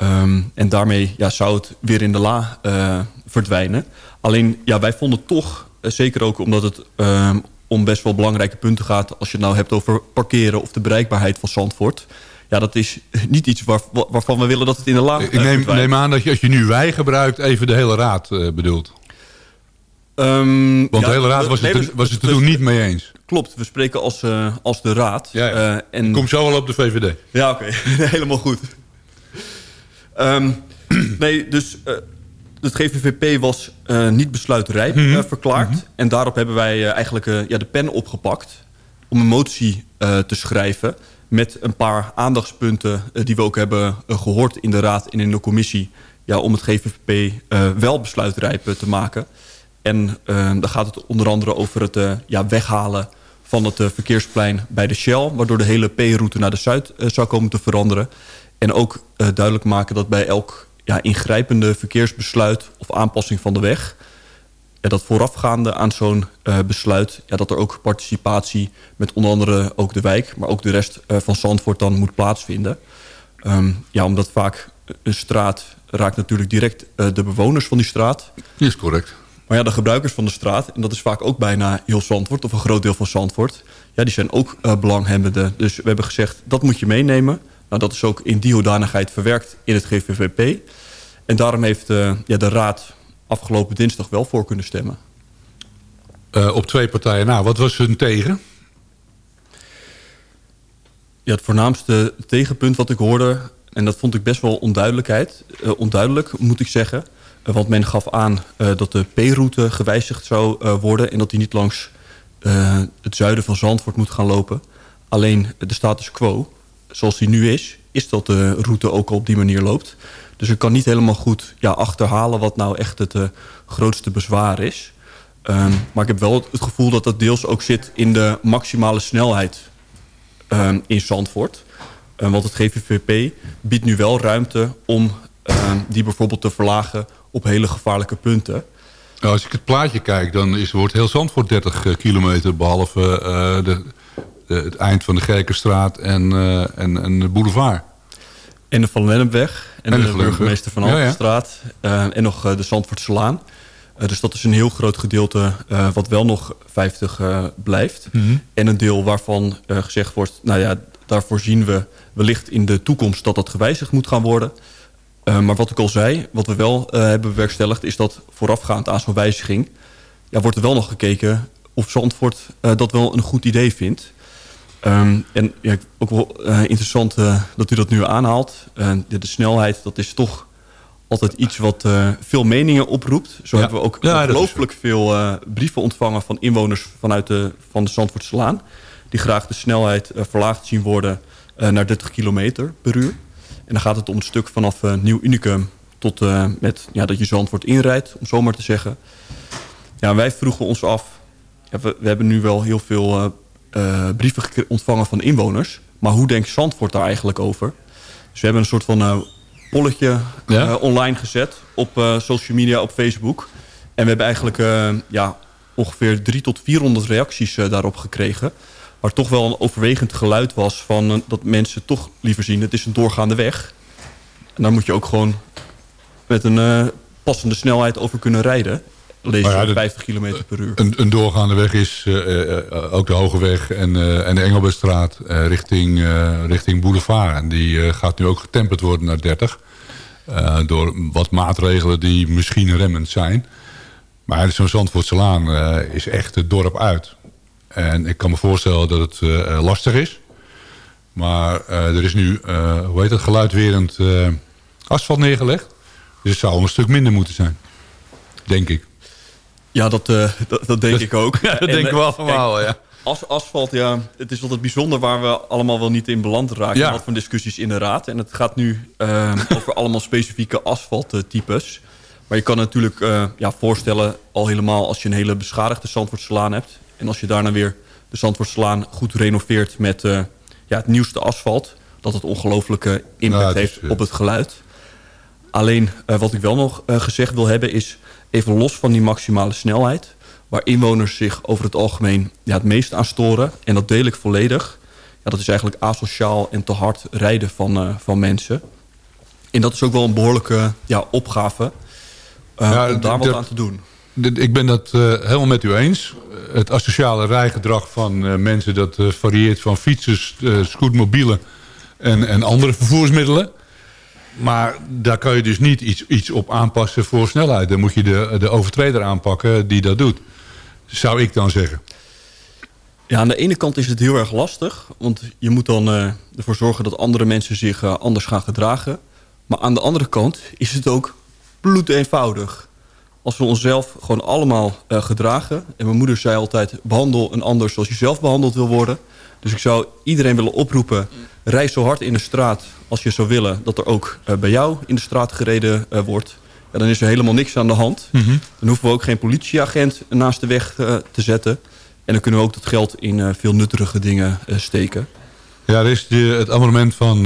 Ehm, en daarmee ja, zou het weer in de la eh, verdwijnen. Alleen, ja, wij vonden toch, eh, zeker ook omdat het ehm, om best wel belangrijke punten gaat... als je het nou hebt over parkeren of de bereikbaarheid van Zandvoort... ja, dat is niet iets waar, waarvan we willen dat het in de la Ik eh, neem, neem aan dat je als je nu wij gebruikt even de hele raad bedoelt. Ehm, Want ja, de hele raad was het, er- was het er toen niet mee eens. Klopt, we spreken als, als de raad. Ja, ja. En Kom zo wel op de VVD. Ja, oké. Helemaal goed. Ehm, nee, dus eh, het GVVP was eh, niet besluitrijp Mhm. eh, verklaard. En daarop hebben wij eigenlijk ja, de pen opgepakt... om een motie te schrijven met een paar aandachtspunten... die we ook hebben eh, gehoord in de raad en in de commissie... Ja, om het GVVP wel besluitrijp te maken. En eh, dan gaat het onder andere over het ja, weghalen van het verkeersplein bij de Shell... waardoor de hele P-route naar de Zuid zou komen te veranderen. En ook eh, duidelijk maken dat bij elk ja, ingrijpende verkeersbesluit of aanpassing van de weg... Ja, dat voorafgaande aan zo'n eh, besluit... Ja, dat er ook participatie met onder andere ook de wijk... maar ook de rest eh, van Zandvoort dan moet plaatsvinden. Ehm, ja, omdat vaak een straat raakt natuurlijk direct de bewoners van die straat... Is correct. maar ja, de gebruikers van de straat, en dat is vaak ook bijna heel Zandvoort... of een groot deel van Zandvoort, ja, die zijn ook belanghebbenden. Dus we hebben gezegd, dat moet je meenemen. Nou, dat is ook in die hoedanigheid verwerkt in het GVVP. En daarom heeft eh, ja, de raad afgelopen dinsdag wel voor kunnen stemmen. Eh, op twee partijen na. Wat was hun tegen? Ja, het voornaamste tegenpunt wat ik hoorde... en dat vond ik best wel onduidelijkheid, eh, onduidelijk, moet ik zeggen... Want men gaf aan dat de P-route gewijzigd zou worden... en dat die niet langs het zuiden van Zandvoort moet gaan lopen. Alleen de status quo, zoals die nu is... is dat de route ook op die manier loopt. Dus ik kan niet helemaal goed ja, achterhalen... wat nou echt het eh, grootste bezwaar is... Ehm, maar ik heb wel het gevoel dat dat deels ook zit in de maximale snelheid ehm, in Zandvoort. Ehm, want het GVVP biedt nu wel ruimte om ehm, die bijvoorbeeld te verlagen op hele gevaarlijke punten. Nou, als ik het plaatje kijk, dan is, wordt heel Zandvoort 30 eh, kilometer... behalve eh, de, de- het eind van de Gerkenstraat en, eh, en, en de boulevard. En de Van Lennepweg en, En de burgemeester van Lennepweg. Ja, ja. Alpenstraat. eh, en nog eh, de Zandvoortselaan. Eh, dus dat is een heel groot gedeelte eh, wat wel nog 50 eh, blijft. Mhm. En een deel waarvan eh, gezegd wordt... nou ja, daarvoor zien we wellicht in de toekomst dat dat gewijzigd moet gaan worden. Eh, maar wat ik al zei, wat we wel eh, hebben bewerkstelligd... is dat voorafgaand aan zo'n wijziging... Ja, wordt er wel nog gekeken of Zandvoort eh, dat wel een goed idee vindt. Ehm, en ja, ook wel eh, interessant eh, dat u dat nu aanhaalt. Eh, de, de snelheid, dat is toch altijd iets wat veel meningen oproept. Zo Ja. hebben we ook Ja, ongelooflijk veel brieven ontvangen van inwoners vanuit de, van de Zandvoortslaan. Die graag de snelheid verlaagd zien worden naar 30 kilometer per uur. En dan gaat het om het stuk vanaf Nieuw Unicum tot met ja, dat je Zandvoort inrijdt, om zo maar te zeggen. Ja, wij vroegen ons af, ja, we, we hebben nu wel heel veel eh, brieven ontvangen van inwoners. Maar hoe denkt Zandvoort daar eigenlijk over? Dus we hebben een soort van eh, polletje Ja? eh, online gezet op social media, op Facebook. En we hebben eigenlijk ja, ongeveer 300 tot 400 reacties daarop gekregen. Waar toch wel een overwegend geluid was van dat mensen toch liever zien... het is een doorgaande weg. En daar moet je ook gewoon met een passende snelheid over kunnen rijden. Lees ja, je dat- 50 km per uur. Een, een doorgaande weg is eh, eh, ook de Hoge Weg en, eh, en de Engelbertstraat eh, richting, eh, richting Boulevard. En die eh, gaat nu ook getemperd worden naar 30. eh, door wat maatregelen die misschien remmend zijn. Maar zo'n Zandvoortselaan eh is echt het dorp uit. En ik kan me voorstellen dat het eh, lastig is. Maar eh, er is nu, eh, hoe heet het, geluidwerend eh, asfalt neergelegd. Dus het zou een stuk minder moeten zijn. Denk ik. Ja, dat, eh, dat, dat denk ik ook. Ja, dat En, denken we eh, allemaal, kijk, ja. As, asfalt, ja, het is altijd bijzonder waar we allemaal wel niet in beland raken. Ja. Wat voor discussies in de raad. En het gaat nu eh, over allemaal specifieke asfalttypes. Maar je kan natuurlijk eh, ja, voorstellen, al helemaal als je een hele beschadigde Zandvoortslaan hebt. En als je daarna weer de Zandvoortslaan goed renoveert met ja, het nieuwste asfalt. Dat het ongelooflijke impact Ja, het is, heeft op het geluid. Alleen wat ik wel nog gezegd wil hebben is... even los van die maximale snelheid... waar inwoners zich over het algemeen ja, het meest aan storen... en dat deel ik volledig... Ja, dat is eigenlijk asociaal en te hard rijden van, eh, van mensen. En dat is ook wel een behoorlijke ja, opgave... eh, Ja, om daar wat aan te doen. Ik ben dat eh, helemaal met u eens. Het asociale rijgedrag van mensen... dat varieert van fietsers, scootmobielen en, en andere vervoersmiddelen. Maar daar kan je dus niet iets, iets op aanpassen voor snelheid. Dan moet je de, de overtreder aanpakken die dat doet. Zou ik dan zeggen. Ja, aan de ene kant is het heel erg lastig. Want je moet dan eh, ervoor zorgen dat andere mensen zich eh, anders gaan gedragen. Maar aan de andere kant is het ook bloedeenvoudig. Als we onszelf gewoon allemaal eh, gedragen. En mijn moeder zei altijd, behandel een ander zoals je zelf behandeld wil worden. Dus ik zou iedereen willen oproepen, rij zo hard in de straat als je zou willen... dat er ook eh, bij jou in de straat gereden eh, wordt. Ja, dan is er helemaal niks aan de hand. Dan hoeven we ook geen politieagent naast de weg eh, te zetten. En dan kunnen we ook dat geld in veel nuttigere dingen steken. Ja, er is de, het amendement van,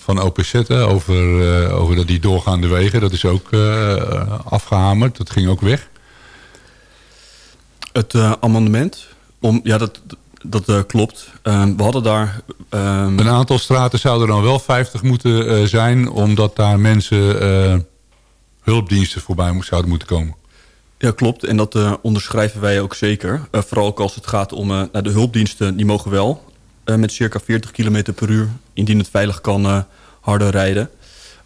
van OPZ over, over dat die doorgaande wegen. Dat is ook eh, afgehamerd. Dat ging ook weg. Het amendement, om, ja, dat, dat eh, klopt. Ehm, we hadden daar... ehm, Een aantal straten zouden dan wel 50 moeten eh, zijn... omdat daar mensen eh, hulpdiensten voorbij zouden moeten komen. Ja, klopt. En dat onderschrijven wij ook zeker. Vooral ook als het gaat om nou, de hulpdiensten. Die mogen wel met circa 40 km per uur, indien het veilig kan, harder rijden.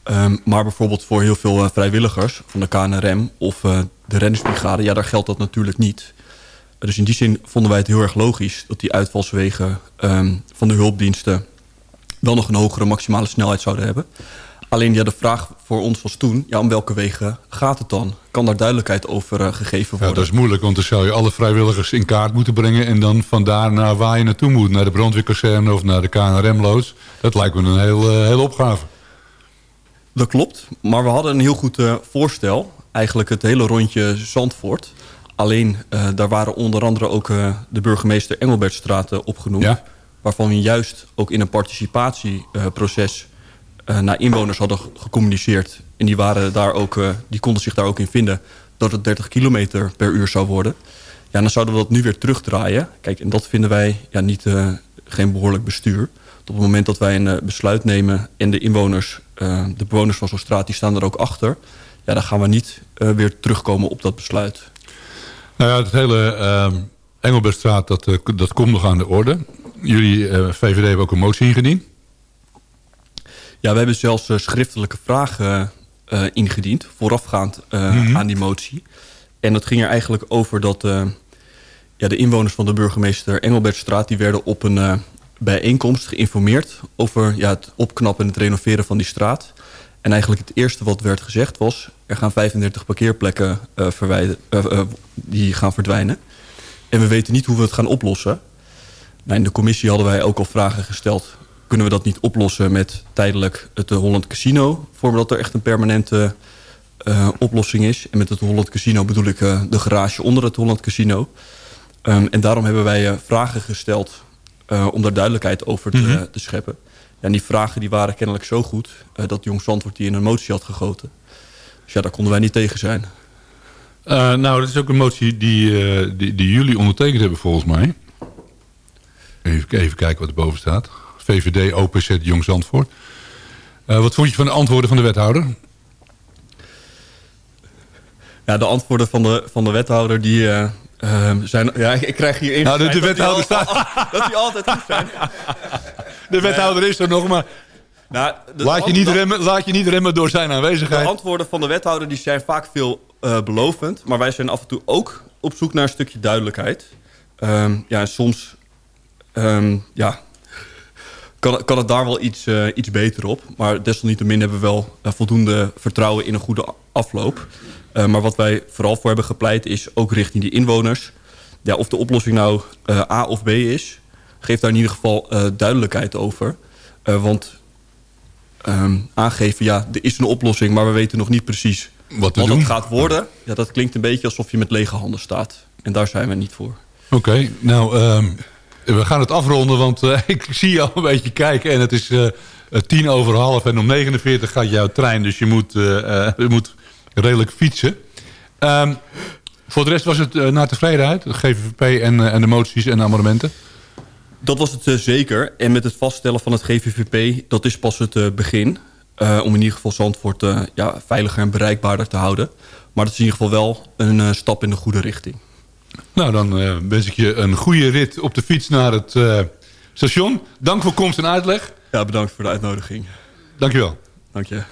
Ehm, maar bijvoorbeeld voor heel veel vrijwilligers van de KNRM of de rennersbrigade... ja, daar geldt dat natuurlijk niet. Dus in die zin vonden wij het heel erg logisch... dat die uitvalswegen ehm, van de hulpdiensten... wel nog een hogere maximale snelheid zouden hebben. Alleen ja, de vraag voor ons was toen... Ja, om welke wegen gaat het dan? Kan daar duidelijkheid over eh, gegeven Ja, worden? dat is moeilijk, want dan zou je alle vrijwilligers in kaart moeten brengen... en dan vandaar naar waar je naartoe moet. Naar de brandweerkazerne of naar de KNRM-loods. Dat lijkt me een heel, eh, hele opgave. Dat klopt, maar we hadden een heel goed eh, voorstel. Eigenlijk het hele rondje Zandvoort. Alleen, eh, daar waren onder andere ook eh, de burgemeester Engelbertstraat eh, opgenoemd. Ja. Waarvan we juist ook in een participatieproces naar inwoners hadden ge- gecommuniceerd. En die, waren daar ook, die konden zich daar ook in vinden dat het 30 kilometer per uur zou worden. Ja, dan zouden we dat nu weer terugdraaien. Kijk, en dat vinden wij ja, niet, geen behoorlijk bestuur. Op het moment dat wij een besluit nemen en de inwoners, de bewoners van zo'n straat, die staan er ook achter. Ja, dan gaan we niet weer terugkomen op dat besluit. Nou ja, het hele ehm Engelbertstraat, dat, eh, dat komt nog aan de orde. Jullie, eh, VVD, hebben ook een motie ingediend. Ja, we hebben zelfs eh, schriftelijke vragen ingediend, voorafgaand eh, aan die motie. En dat ging er eigenlijk over dat ja, de inwoners van de burgemeester Engelbertstraat... die werden op een bijeenkomst geïnformeerd over ja, het opknappen en het renoveren van die straat. En eigenlijk het eerste wat werd gezegd was... er gaan 35 parkeerplekken eh, eh, eh, die gaan verdwijnen. En we weten niet hoe we het gaan oplossen. Nou, in de commissie hadden wij ook al vragen gesteld. Kunnen we dat niet oplossen met tijdelijk het Holland Casino... voordat er echt een permanente oplossing is. En met het Holland Casino bedoel ik de garage onder het Holland Casino. Ehm, en daarom hebben wij vragen gesteld om daar duidelijkheid over te, Mhm. te scheppen. Ja, en die vragen die waren kennelijk zo goed... dat Jong Zandvoort die in een motie had gegoten. Dus ja, daar konden wij niet tegen zijn. Eh, nou, dat is ook een motie die, eh, die, die jullie ondertekend hebben volgens mij. Even, even kijken wat er boven staat. VVD, OPZ, Jong Zandvoort. Eh, wat vond je van de antwoorden van de wethouder? Ja, de antwoorden van de, van de wethouder die... eh, ehm, zijn, ja, ik krijg hier Nou, de- de wethouder staat- dat die altijd goed zijn. De wethouder is er nog, maar Nou, de- laat je, de- niet de- remmen, laat je niet remmen door zijn De aanwezigheid. antwoorden van de wethouder die zijn vaak veel eh, belovend. Maar wij zijn af en toe ook op zoek naar een stukje duidelijkheid. Ehm, ja, en soms ehm, ja, kan, kan het daar wel iets, eh, iets beter op. Maar desalniettemin hebben we wel eh, voldoende vertrouwen in een goede afloop. Maar wat wij vooral voor hebben gepleit is ook richting die inwoners. Ja, of de oplossing nou A of B is, geef daar in ieder geval duidelijkheid over. Want ehm, aangeven, ja, er is een oplossing, maar we weten nog niet precies Wat het gaat worden. Ja, dat klinkt een beetje alsof je met lege handen staat. En daar zijn we niet voor. Oké, nou, ehm, we gaan het afronden, want eh, ik zie je al een beetje kijken. En het is eh, eh, tien over half en om 49 gaat jouw trein. Dus je moet, je moet redelijk fietsen. Ehm, voor de rest was het naar tevredenheid, de GVVP en, en de moties en de amendementen. Dat was het eh, zeker. En met het vaststellen van het GVVP, dat is pas het eh, begin. Eh, om in ieder geval Zandvoort ja, veiliger en bereikbaarder te houden. Maar dat is in ieder geval wel een stap in de goede richting. Nou, dan wens ik je een goede rit op de fiets naar het station. Dank voor komst en uitleg. Ja, bedankt voor de uitnodiging. Dankjewel. Dank je.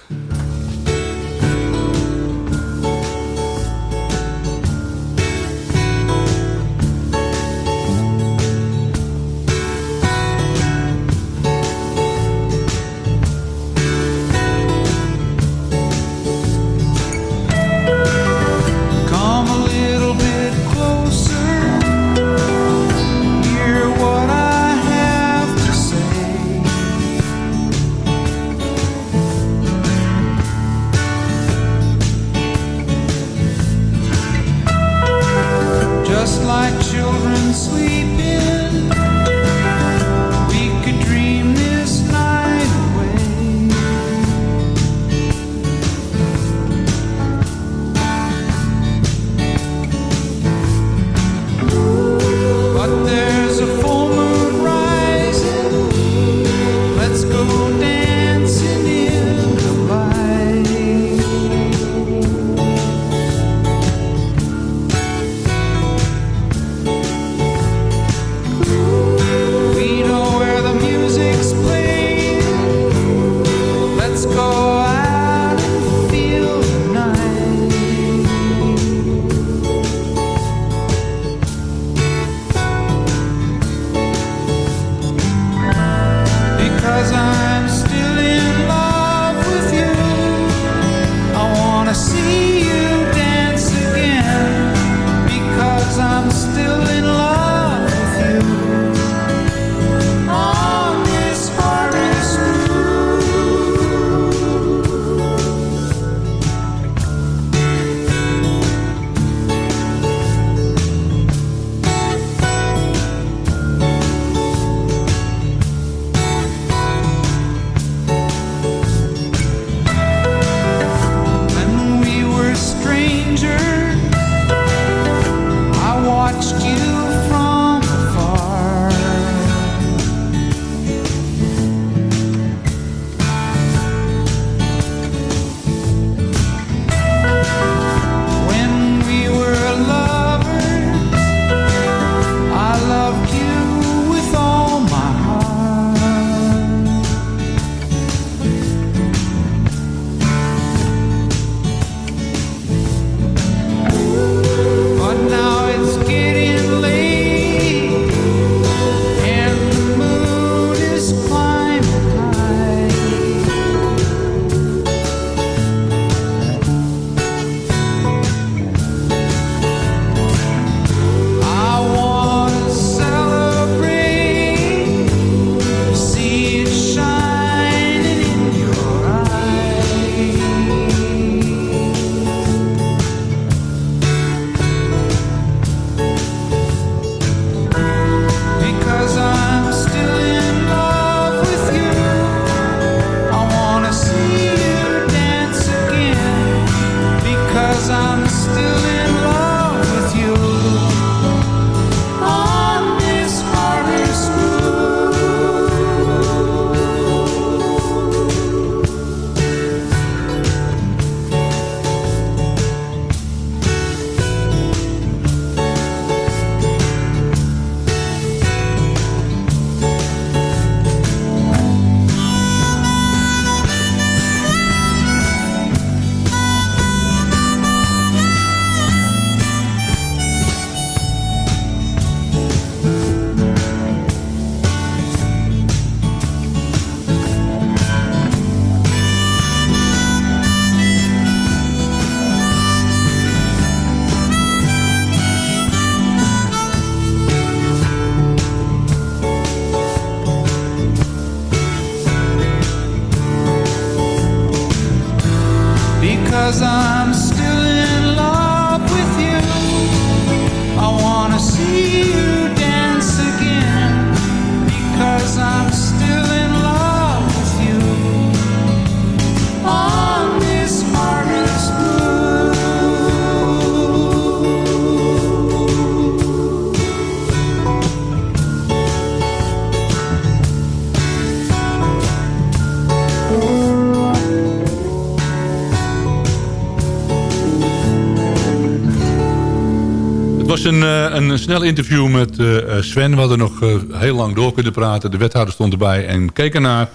Een, eh, een snel interview met eh, eh, Sven. We hadden nog heel lang door kunnen praten. De wethouder stond erbij en keek ernaar.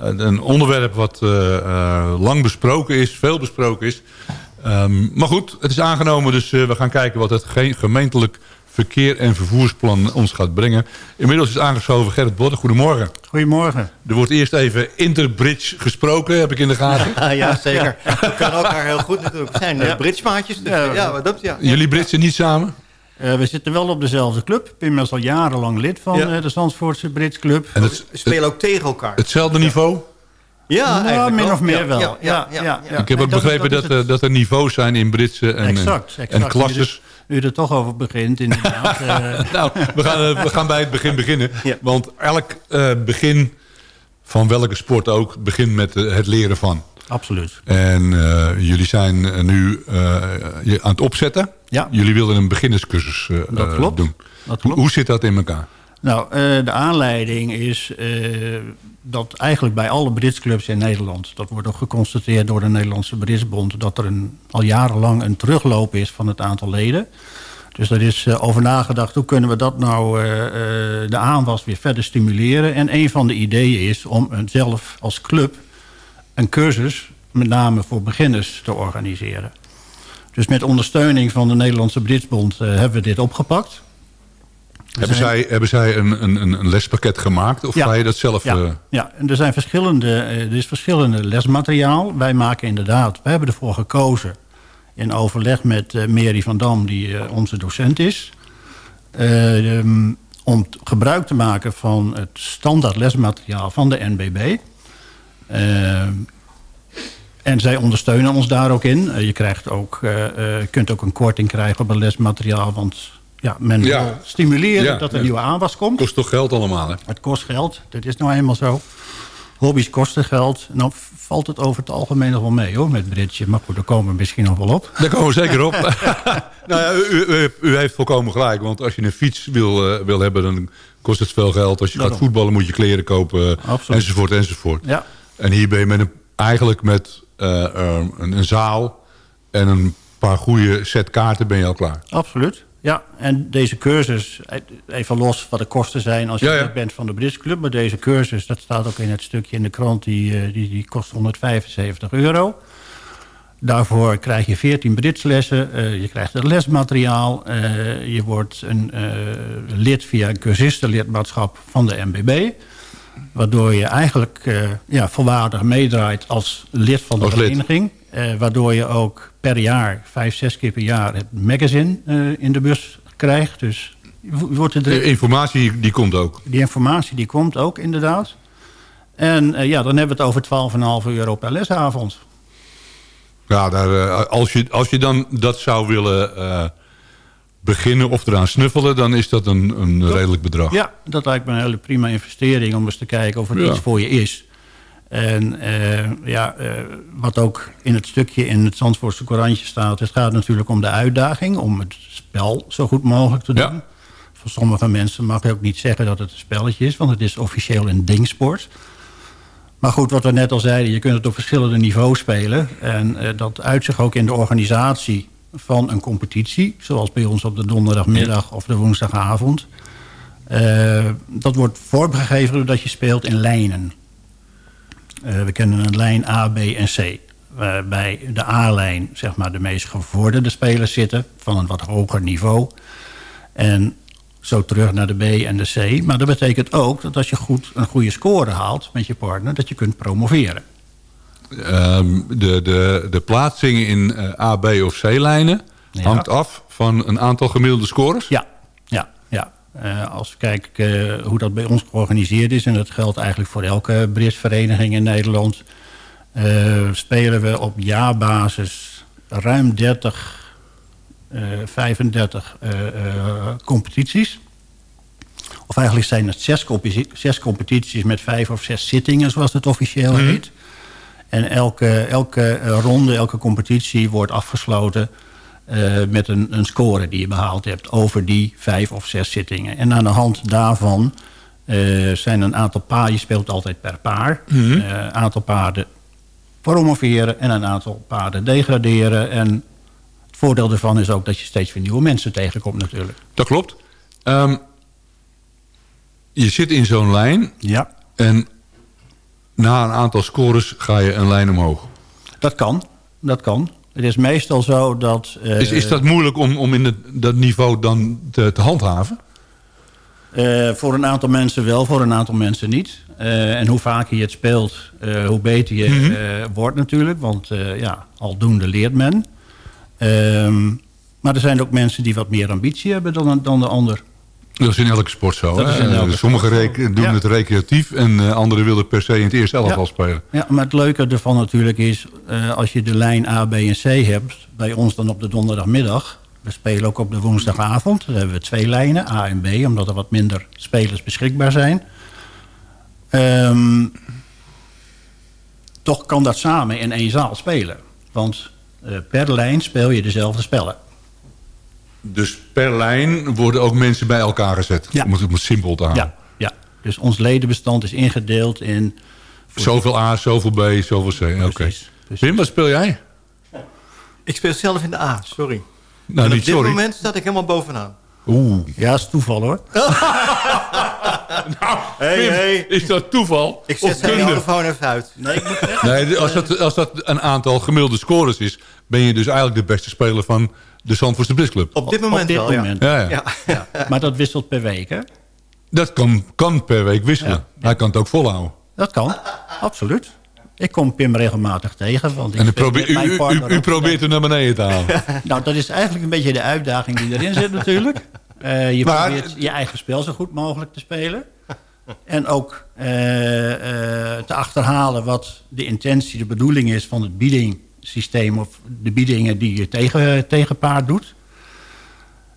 Een onderwerp wat lang besproken is, veel besproken is. Ehm, maar goed, het is aangenomen, dus we gaan kijken wat het ge- gemeentelijk verkeer en vervoersplan ons gaat brengen. Inmiddels is aangeschoven Gerrit Botte. Goedemorgen. Goedemorgen. Er wordt eerst even interbridge gesproken, heb ik in de gaten. Ah, ja, zeker. We kunnen elkaar heel goed natuurlijk. Zijn uh, bridgemaatjes. Dus, Ja. ja, wat dat, ja. Jullie britsen niet samen? Eh, we zitten wel op dezelfde club. Pim is al jarenlang lid van Ja. eh, de Zandvoortse Brits Club. En het, We spelen ook tegen elkaar. hetzelfde niveau? Ja, Nou, eigenlijk min of meer Ja, wel. Ja, ja, ja, ja. Ik heb Nee, ook dat begrepen dat, is er- dat er niveaus zijn in britsen en, Exact, en, exact. en klasses. Nu er toch over begint, inderdaad. eh, Nou, we gaan, eh, we gaan bij het begin beginnen. Ja. Want elk eh, begin van welke sport ook begint met het leren van. absoluut. En jullie zijn nu aan het opzetten. Ja. Jullie wilden een beginnerscursus Dat klopt. doen. Dat klopt. Hoe zit dat in elkaar? Nou, eh, de aanleiding is eh, dat eigenlijk bij alle Britsclubs in Nederland... dat wordt ook geconstateerd door de Nederlandse Britsbond... dat er een, al jarenlang een terugloop is van het aantal leden. Dus er is eh, over nagedacht, hoe kunnen we dat nou de aanwas weer verder stimuleren. En een van de ideeën is om zelf als club een cursus... met name voor beginners te organiseren. Dus met ondersteuning van de Nederlandse Britsbond hebben we dit opgepakt... Hebben zijn- zij, hebben zij een, een, een lespakket gemaakt? Of ga je dat zelf... Ja, eh, ja, en er zijn verschillende, eh, er is verschillende lesmateriaal. Wij maken inderdaad, we hebben ervoor gekozen... in overleg met eh Mary van Dam, die onze docent is... eh, ehm, om gebruik te maken van het standaard lesmateriaal van de NBB. En zij ondersteunen ons daar ook in. Je krijgt ook, kunt ook een korting krijgen op het lesmateriaal... want ja, men Ja. wil stimuleren Ja, dat er nieuwe aanwas komt. kost toch geld allemaal, hè? Het kost geld, dat is nou eenmaal zo. Hobby's kosten geld. Nou valt het over het algemeen nog wel mee hoor, met Britje. Maar goed, daar komen we misschien nog wel op. Daar komen we zeker op. nou ja, u, u, u heeft volkomen gelijk. Want als je een fiets wil, eh, wil hebben, dan kost het veel geld. Als je gaat voetballen, moet je kleren kopen. Absoluut. Enzovoort, enzovoort. Ja, En hier ben je met een, eigenlijk met eh, eh, een, een zaal en een paar goede set kaarten ben je al klaar. absoluut. Ja, en deze cursus, eh, even los wat de kosten zijn als je Ja, ja. lid bent van de Brits Club. Maar deze cursus, dat staat ook in het stukje in de krant, die, eh, die, die kost 175 euro. Daarvoor krijg je 14 Britslessen, eh, je krijgt het lesmateriaal. je wordt een lid via een cursistenlidmaatschap van de MBB. Waardoor je eigenlijk ja, volwaardig meedraait als lid van de Als lid. Eh, waardoor je ook per jaar, vijf, zes keer per jaar... het magazine eh, in de bus krijgt. Dus wordt er De informatie die komt ook. die informatie die komt ook inderdaad. En eh, ja, dan hebben we het over 12,5 euro per lesavond. Ja, daar, als, je, als je dan dat zou willen beginnen of eraan snuffelen... dan is dat een, een redelijk bedrag. Ja, dat lijkt me een hele prima investering om eens te kijken of het Ja. iets voor je is. En eh, ja, eh, wat ook in het stukje in het Zandvoortse Courantje staat... het gaat natuurlijk om de uitdaging, om het spel zo goed mogelijk te doen. Ja. Voor sommige mensen mag je ook niet zeggen dat het een spelletje is... want het is officieel een dingsport. Maar goed, wat we net al zeiden, je kunt het op verschillende niveaus spelen. En eh, dat uit zich ook in de organisatie van een competitie... zoals bij ons op de donderdagmiddag of de woensdagavond... Dat wordt vormgegeven doordat je speelt in lijnen. Eh, we kennen een lijn A, B en C. Waarbij de A-lijn zeg maar, de meest gevorderde spelers zitten... van een wat hoger niveau. En zo terug naar de B en de C. Maar dat betekent ook dat als je goed, een goede score haalt met je partner... dat je kunt promoveren. Ehm, de, de, de plaatsing in eh, A, B of C-lijnen Ja. hangt af van een aantal gemiddelde scores. Ja, Eh, als we kijken eh, hoe dat bij ons georganiseerd is... en dat geldt eigenlijk voor elke Brits-vereniging in Nederland... eh, spelen we op jaarbasis ruim 30, eh 35 eh, eh, competities. Of eigenlijk zijn het zes, competi- zes competities met vijf of zes zittingen... zoals het officieel heet. En elke, elke ronde, elke competitie wordt afgesloten... eh, met een, een score die je behaald hebt over die vijf of zes zittingen. En aan de hand daarvan eh, zijn een aantal paarden... je speelt altijd per paar. Een aantal paarden promoveren en een aantal paarden degraderen. En Het voordeel ervan is ook dat je steeds weer nieuwe mensen tegenkomt natuurlijk. Dat klopt. Ehm, je zit in zo'n lijn Ja, en na een aantal scores ga je een lijn omhoog. dat kan. Dat kan. Het is meestal zo dat... eh, Is, is dat moeilijk om, om in het, dat niveau dan te, te handhaven? Eh, voor een aantal mensen wel, voor een aantal mensen niet. Eh, en hoe vaker je het speelt, hoe beter je Mhm. wordt natuurlijk. Want ja, aldoende leert men. Ehm, maar er zijn ook mensen die wat meer ambitie hebben dan, dan de ander. Dat is in elke sport zo. Elke Sommigen sport doen Ja. het recreatief en eh, anderen willen per se in het eerste elftal Ja. spelen. Ja, maar het leuke ervan natuurlijk is... eh, als je de lijn A, B en C hebt... bij ons dan op de donderdagmiddag... we spelen ook op de woensdagavond. Dan hebben we twee lijnen, A en B... omdat er wat minder spelers beschikbaar zijn. Ehm, toch kan dat samen in één zaal spelen. Want eh, per lijn speel je dezelfde spellen. Dus per lijn worden ook mensen bij elkaar gezet. Ja. Om, het, om het simpel te houden. Ja, ja. Dus ons ledenbestand is ingedeeld in... Zoveel A, zoveel B, zoveel C. Oké. Precies, precies. Wim, wat speel jij? Ik speel zelf in de A, sorry. Nou, en niet op dit sorry. moment staat ik helemaal bovenaan. Oeh. Ja, dat is toeval hoor. Hey, Wim, hey. Is dat toeval? Ik zet zijn telefoon even uit. Nee, ik moet echt... Nee, als dat, als dat een aantal gemiddelde scores is... ben je dus eigenlijk de beste speler van de Zandvoortse Blitzclub. Op dit moment op dit wel, ja. moment. Ja, ja. Ja. Ja, maar dat wisselt per week, hè? Dat kan, kan per week wisselen. Hij kan het ook volhouden. Dat kan, absoluut. Ik kom Pim regelmatig tegen. Want ik En probeer, u, u, partner u, u probeert hem naar beneden te halen. Nou, dat is eigenlijk een beetje de uitdaging die erin zit natuurlijk. Eh, je Maar- probeert je eigen spel zo goed mogelijk te spelen. En ook eh, eh, te achterhalen wat de intentie, de bedoeling is van het biedingsysteem... of de biedingen die je tegen, tegenpaard doet.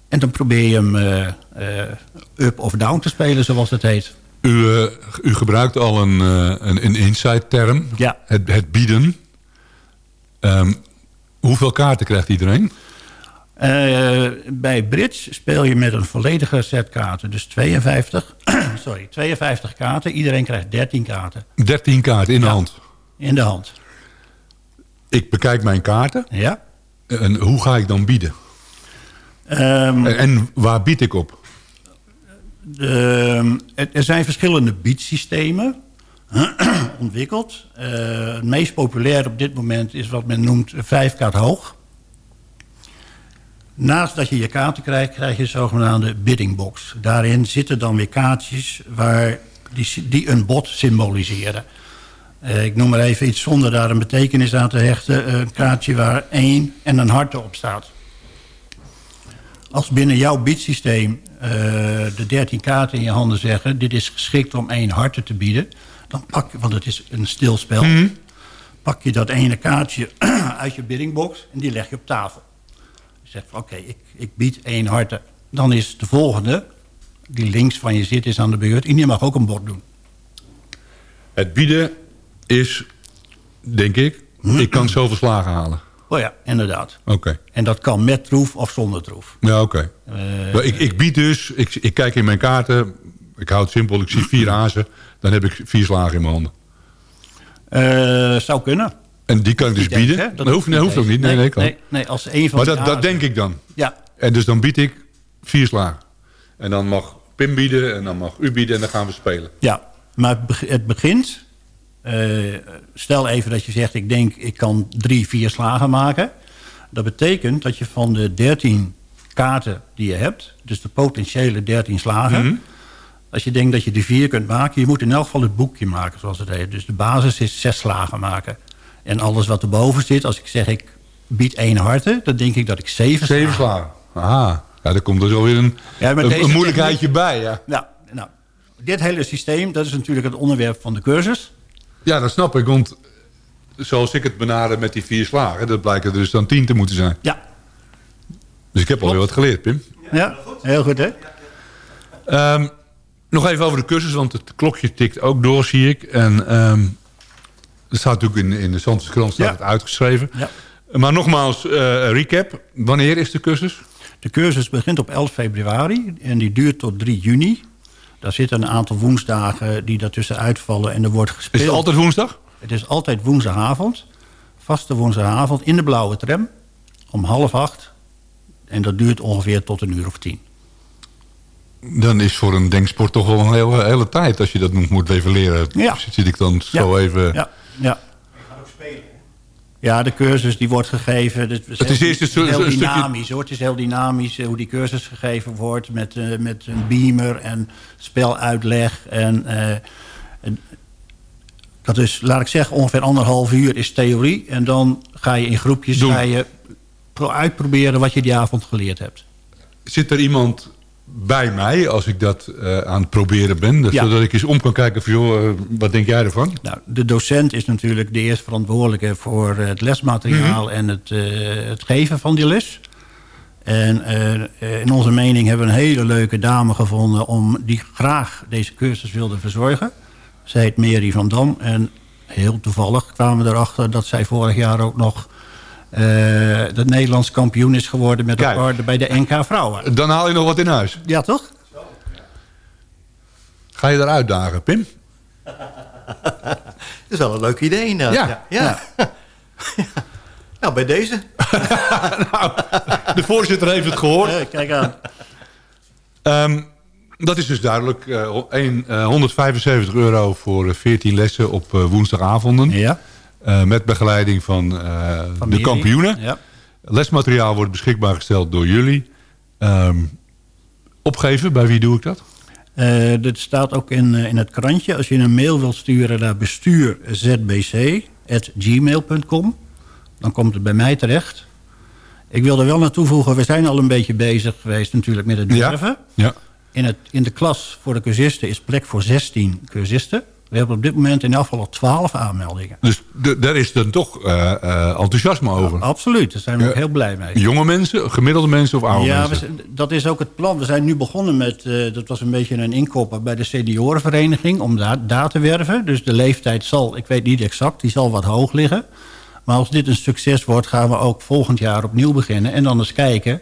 En dan probeer je hem eh, eh, up of down te spelen, zoals het heet. U, eh, u gebruikt al een, een, een inside-term. Ja. Het, het bieden. Ehm, hoeveel kaarten krijgt iedereen? Bij Bridge speel je met een volledige set kaarten. Dus 52, sorry, 52 kaarten. Iedereen krijgt 13 kaarten 13 kaarten in de Ja. hand. in de hand. Ik bekijk mijn kaarten. Ja. En hoe ga ik dan bieden? Ehm, En, waar bied ik op? de- er- zijn verschillende biedsystemen ontwikkeld. Eh, het meest populair op dit moment is wat men noemt vijf kaart hoog. Naast dat je je kaarten krijgt, krijg je een zogenaamde bidding box. Daarin zitten dan weer kaartjes waar die, die een bod symboliseren. Eh, ik noem maar even iets zonder daar een betekenis aan te hechten. Een kaartje waar één en een hart op staat. Als binnen jouw biedsysteem eh, de 13 kaarten in je handen zeggen... dit is geschikt om één harte te bieden... dan pak je, want het is een stil spel... pak je dat ene kaartje uit je biddingbox en die leg je op tafel. Je zegt van oké, ik, ik bied één harte. Dan is de volgende, die links van je zit, is aan de beurt... en die mag ook een bod doen. Het bieden is, denk ik, ik kan zoveel slagen halen. Oh ja, inderdaad. Oké. En dat kan met troef of zonder troef. Ja, oké. Eh, ik, ik bied dus, ik, ik kijk in mijn kaarten, ik hou het simpel, ik zie vier azen, dan heb ik vier slagen in mijn handen. eh, zou kunnen. En die kan ik dus bieden. hè? Dat, hoeft, dat hoeft ook niet. Nee, nee, kan. nee, nee, als een van maar dat, dat denk ik dan. Ja, En dus dan bied ik vier slagen. En dan mag Pim bieden en dan mag u bieden en dan gaan we spelen. Ja, maar het begint... eh, stel even dat je zegt, ik denk ik kan drie, vier slagen maken. Dat betekent dat je van de 13 kaarten die je hebt... dus de potentiële 13 slagen... Mhm. als je denkt dat je die vier kunt maken... je moet in elk geval het boekje maken, zoals het heet. Dus de basis is zes slagen maken. En alles wat erboven zit, als ik zeg ik bied één harte... dan denk ik dat ik zeven, Zeven slagen. Aha. Ja, daar komt dus alweer een, Ja, maar een, deze een moeilijkheidje bij. Ja. Nou, nou, dit hele systeem, dat is natuurlijk het onderwerp van de cursus. Ja, dat snap ik. Want zoals ik het benader met die vier slagen... dat blijken er dus dan tien te moeten zijn. Ja, Dus ik heb alweer wat geleerd, Pim. ja heel goed hè? Ehm, nog even over de cursus, want het klokje tikt ook door, zie ik. En ehm het staat natuurlijk in, in de Zandse krant staat Ja. het uitgeschreven. Ja. Maar nogmaals, eh, recap. Wanneer is de cursus? De cursus begint op 11 februari en die duurt tot 3 juni. Daar zitten een aantal woensdagen die daartussen uitvallen en er wordt gespeeld. Is het altijd woensdag? Het is altijd woensdagavond. Vaste woensdagavond in de blauwe tram. Om half acht En dat duurt ongeveer tot een uur of tien. Dan is voor een denksport toch wel een hele, hele tijd als je dat nog moet leren. Ja. Zit ik dan zo even... Ja, ja. Ja, de cursus die wordt gegeven. Het is, Het is heel- eerst een heel dynamisch hoor. Het is heel dynamisch eh, hoe die cursus gegeven wordt. Met, eh, met een beamer en speluitleg. En, eh, en dat is, laat ik zeggen, ongeveer anderhalf uur is theorie. En dan ga je in groepjes ga je pro- uitproberen wat je die avond geleerd hebt. Zit er iemand bij mij als ik dat eh, aan het proberen ben? Ja. Zodat ik eens om kan kijken van, joh, eh, wat denk jij ervan? Nou, de docent is natuurlijk de eerste verantwoordelijke voor eh, het lesmateriaal Mhm. en het, het geven van die les. En in onze mening hebben we een hele leuke dame gevonden om die graag deze cursus wilde verzorgen. Zij heet Mary van Dam en heel toevallig kwamen we erachter dat zij vorig jaar ook nog eh de Nederlands kampioen is geworden met Kijk. bij de NK Vrouwen. Dan haal je nog wat in huis. Ja, toch? Ga je daar uitdagen, Pim? Dat is wel een leuk idee inderdaad. Ja. Ja. ja. nou, bij deze. De voorzitter heeft het gehoord. Eh, kijk aan. Ehm, dat is dus duidelijk. eh, een, eh, 175 euro voor eh, 14 lessen op eh, woensdagavonden. Ja. Eh, met begeleiding van, eh, Van de kampioenen. Ja. Lesmateriaal wordt beschikbaar gesteld door jullie. Ehm, opgeven, bij wie doe ik dat? Eh, dit staat ook in, in het krantje. Als je een mail wilt sturen naar bestuurzbc.gmail.com... dan komt het bij mij terecht. Ik wil er wel naartoe voegen... we zijn al een beetje bezig geweest natuurlijk met het Ja. werven. Ja. In, het, in de klas voor de cursisten is plek voor 16 cursisten. We hebben op dit moment in afval al 12 aanmeldingen. Dus daar is dan toch eh, eh, enthousiasme over. Absoluut, daar zijn we Ja. ook heel blij mee. Jonge mensen, gemiddelde mensen of oude Ja, mensen? zijn- dat is ook het plan. We zijn nu begonnen met, eh, dat was een beetje een inkopper bij de seniorenvereniging, om daar, daar te werven. Dus de leeftijd zal, ik weet niet exact, die zal wat hoog liggen. Maar als dit een succes wordt, gaan we ook volgend jaar opnieuw beginnen. En dan eens kijken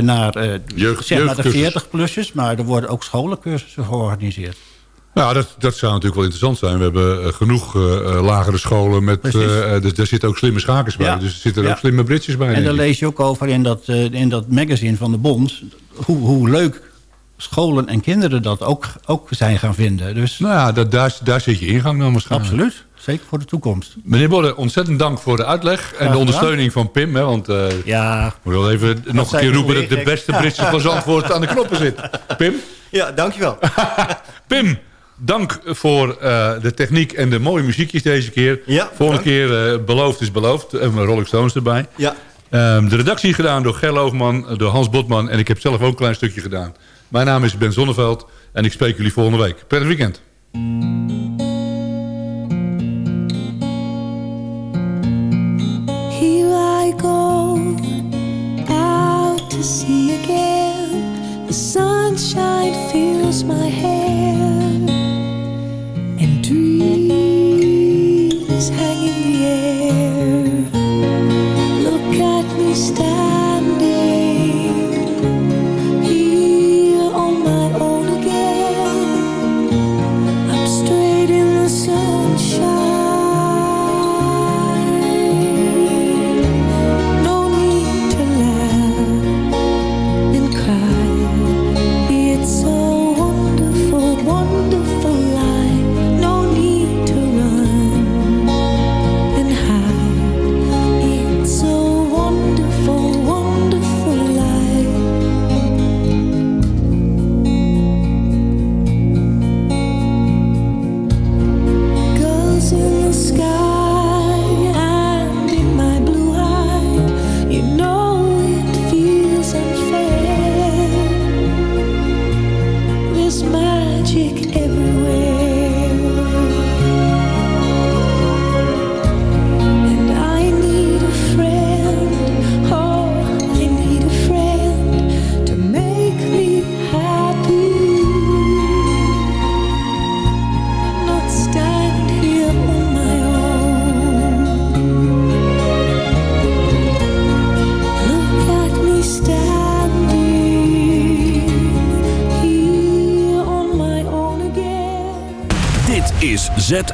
naar, Jeugd- zeg maar de jeugdcursus. 40-plussers. Maar er worden ook scholencursussen georganiseerd. Nou, dat, dat zou natuurlijk wel interessant zijn. We hebben eh, genoeg eh, eh, lagere scholen met... Dus daar zitten ook slimme schakers bij. Ja. Dus er zitten er Ja. ook slimme britjes bij. En daar ik. lees je ook over in dat, eh, in dat magazine van de bond... hoe, hoe leuk scholen en kinderen dat ook, ook zijn gaan vinden. Dus Nou ja, dat, daar, daar zit je ingang dan waarschijnlijk. absoluut, zeker voor de toekomst. Meneer Bodde, ontzettend dank voor de uitleg. En de ondersteuning van Pim. Hè, want eh Ja, ik wil wel even nog een keer roepen... dat de beste Britse van Zandvoort aan de knoppen zit. Pim? Ja, dankjewel. Pim, dank voor eh, de techniek en de mooie muziekjes deze keer. Ja, Volgende keer eh, beloofd is beloofd. En Rolling Stones erbij. Ja, Ehm, de redactie gedaan door Ger Loogman, door Hans Botman. En ik heb zelf ook een klein stukje gedaan. Mijn naam is Ben Zonneveld. En ik spreek jullie volgende week. Prettig weekend. Here I go out to sea again. The sunshine fills my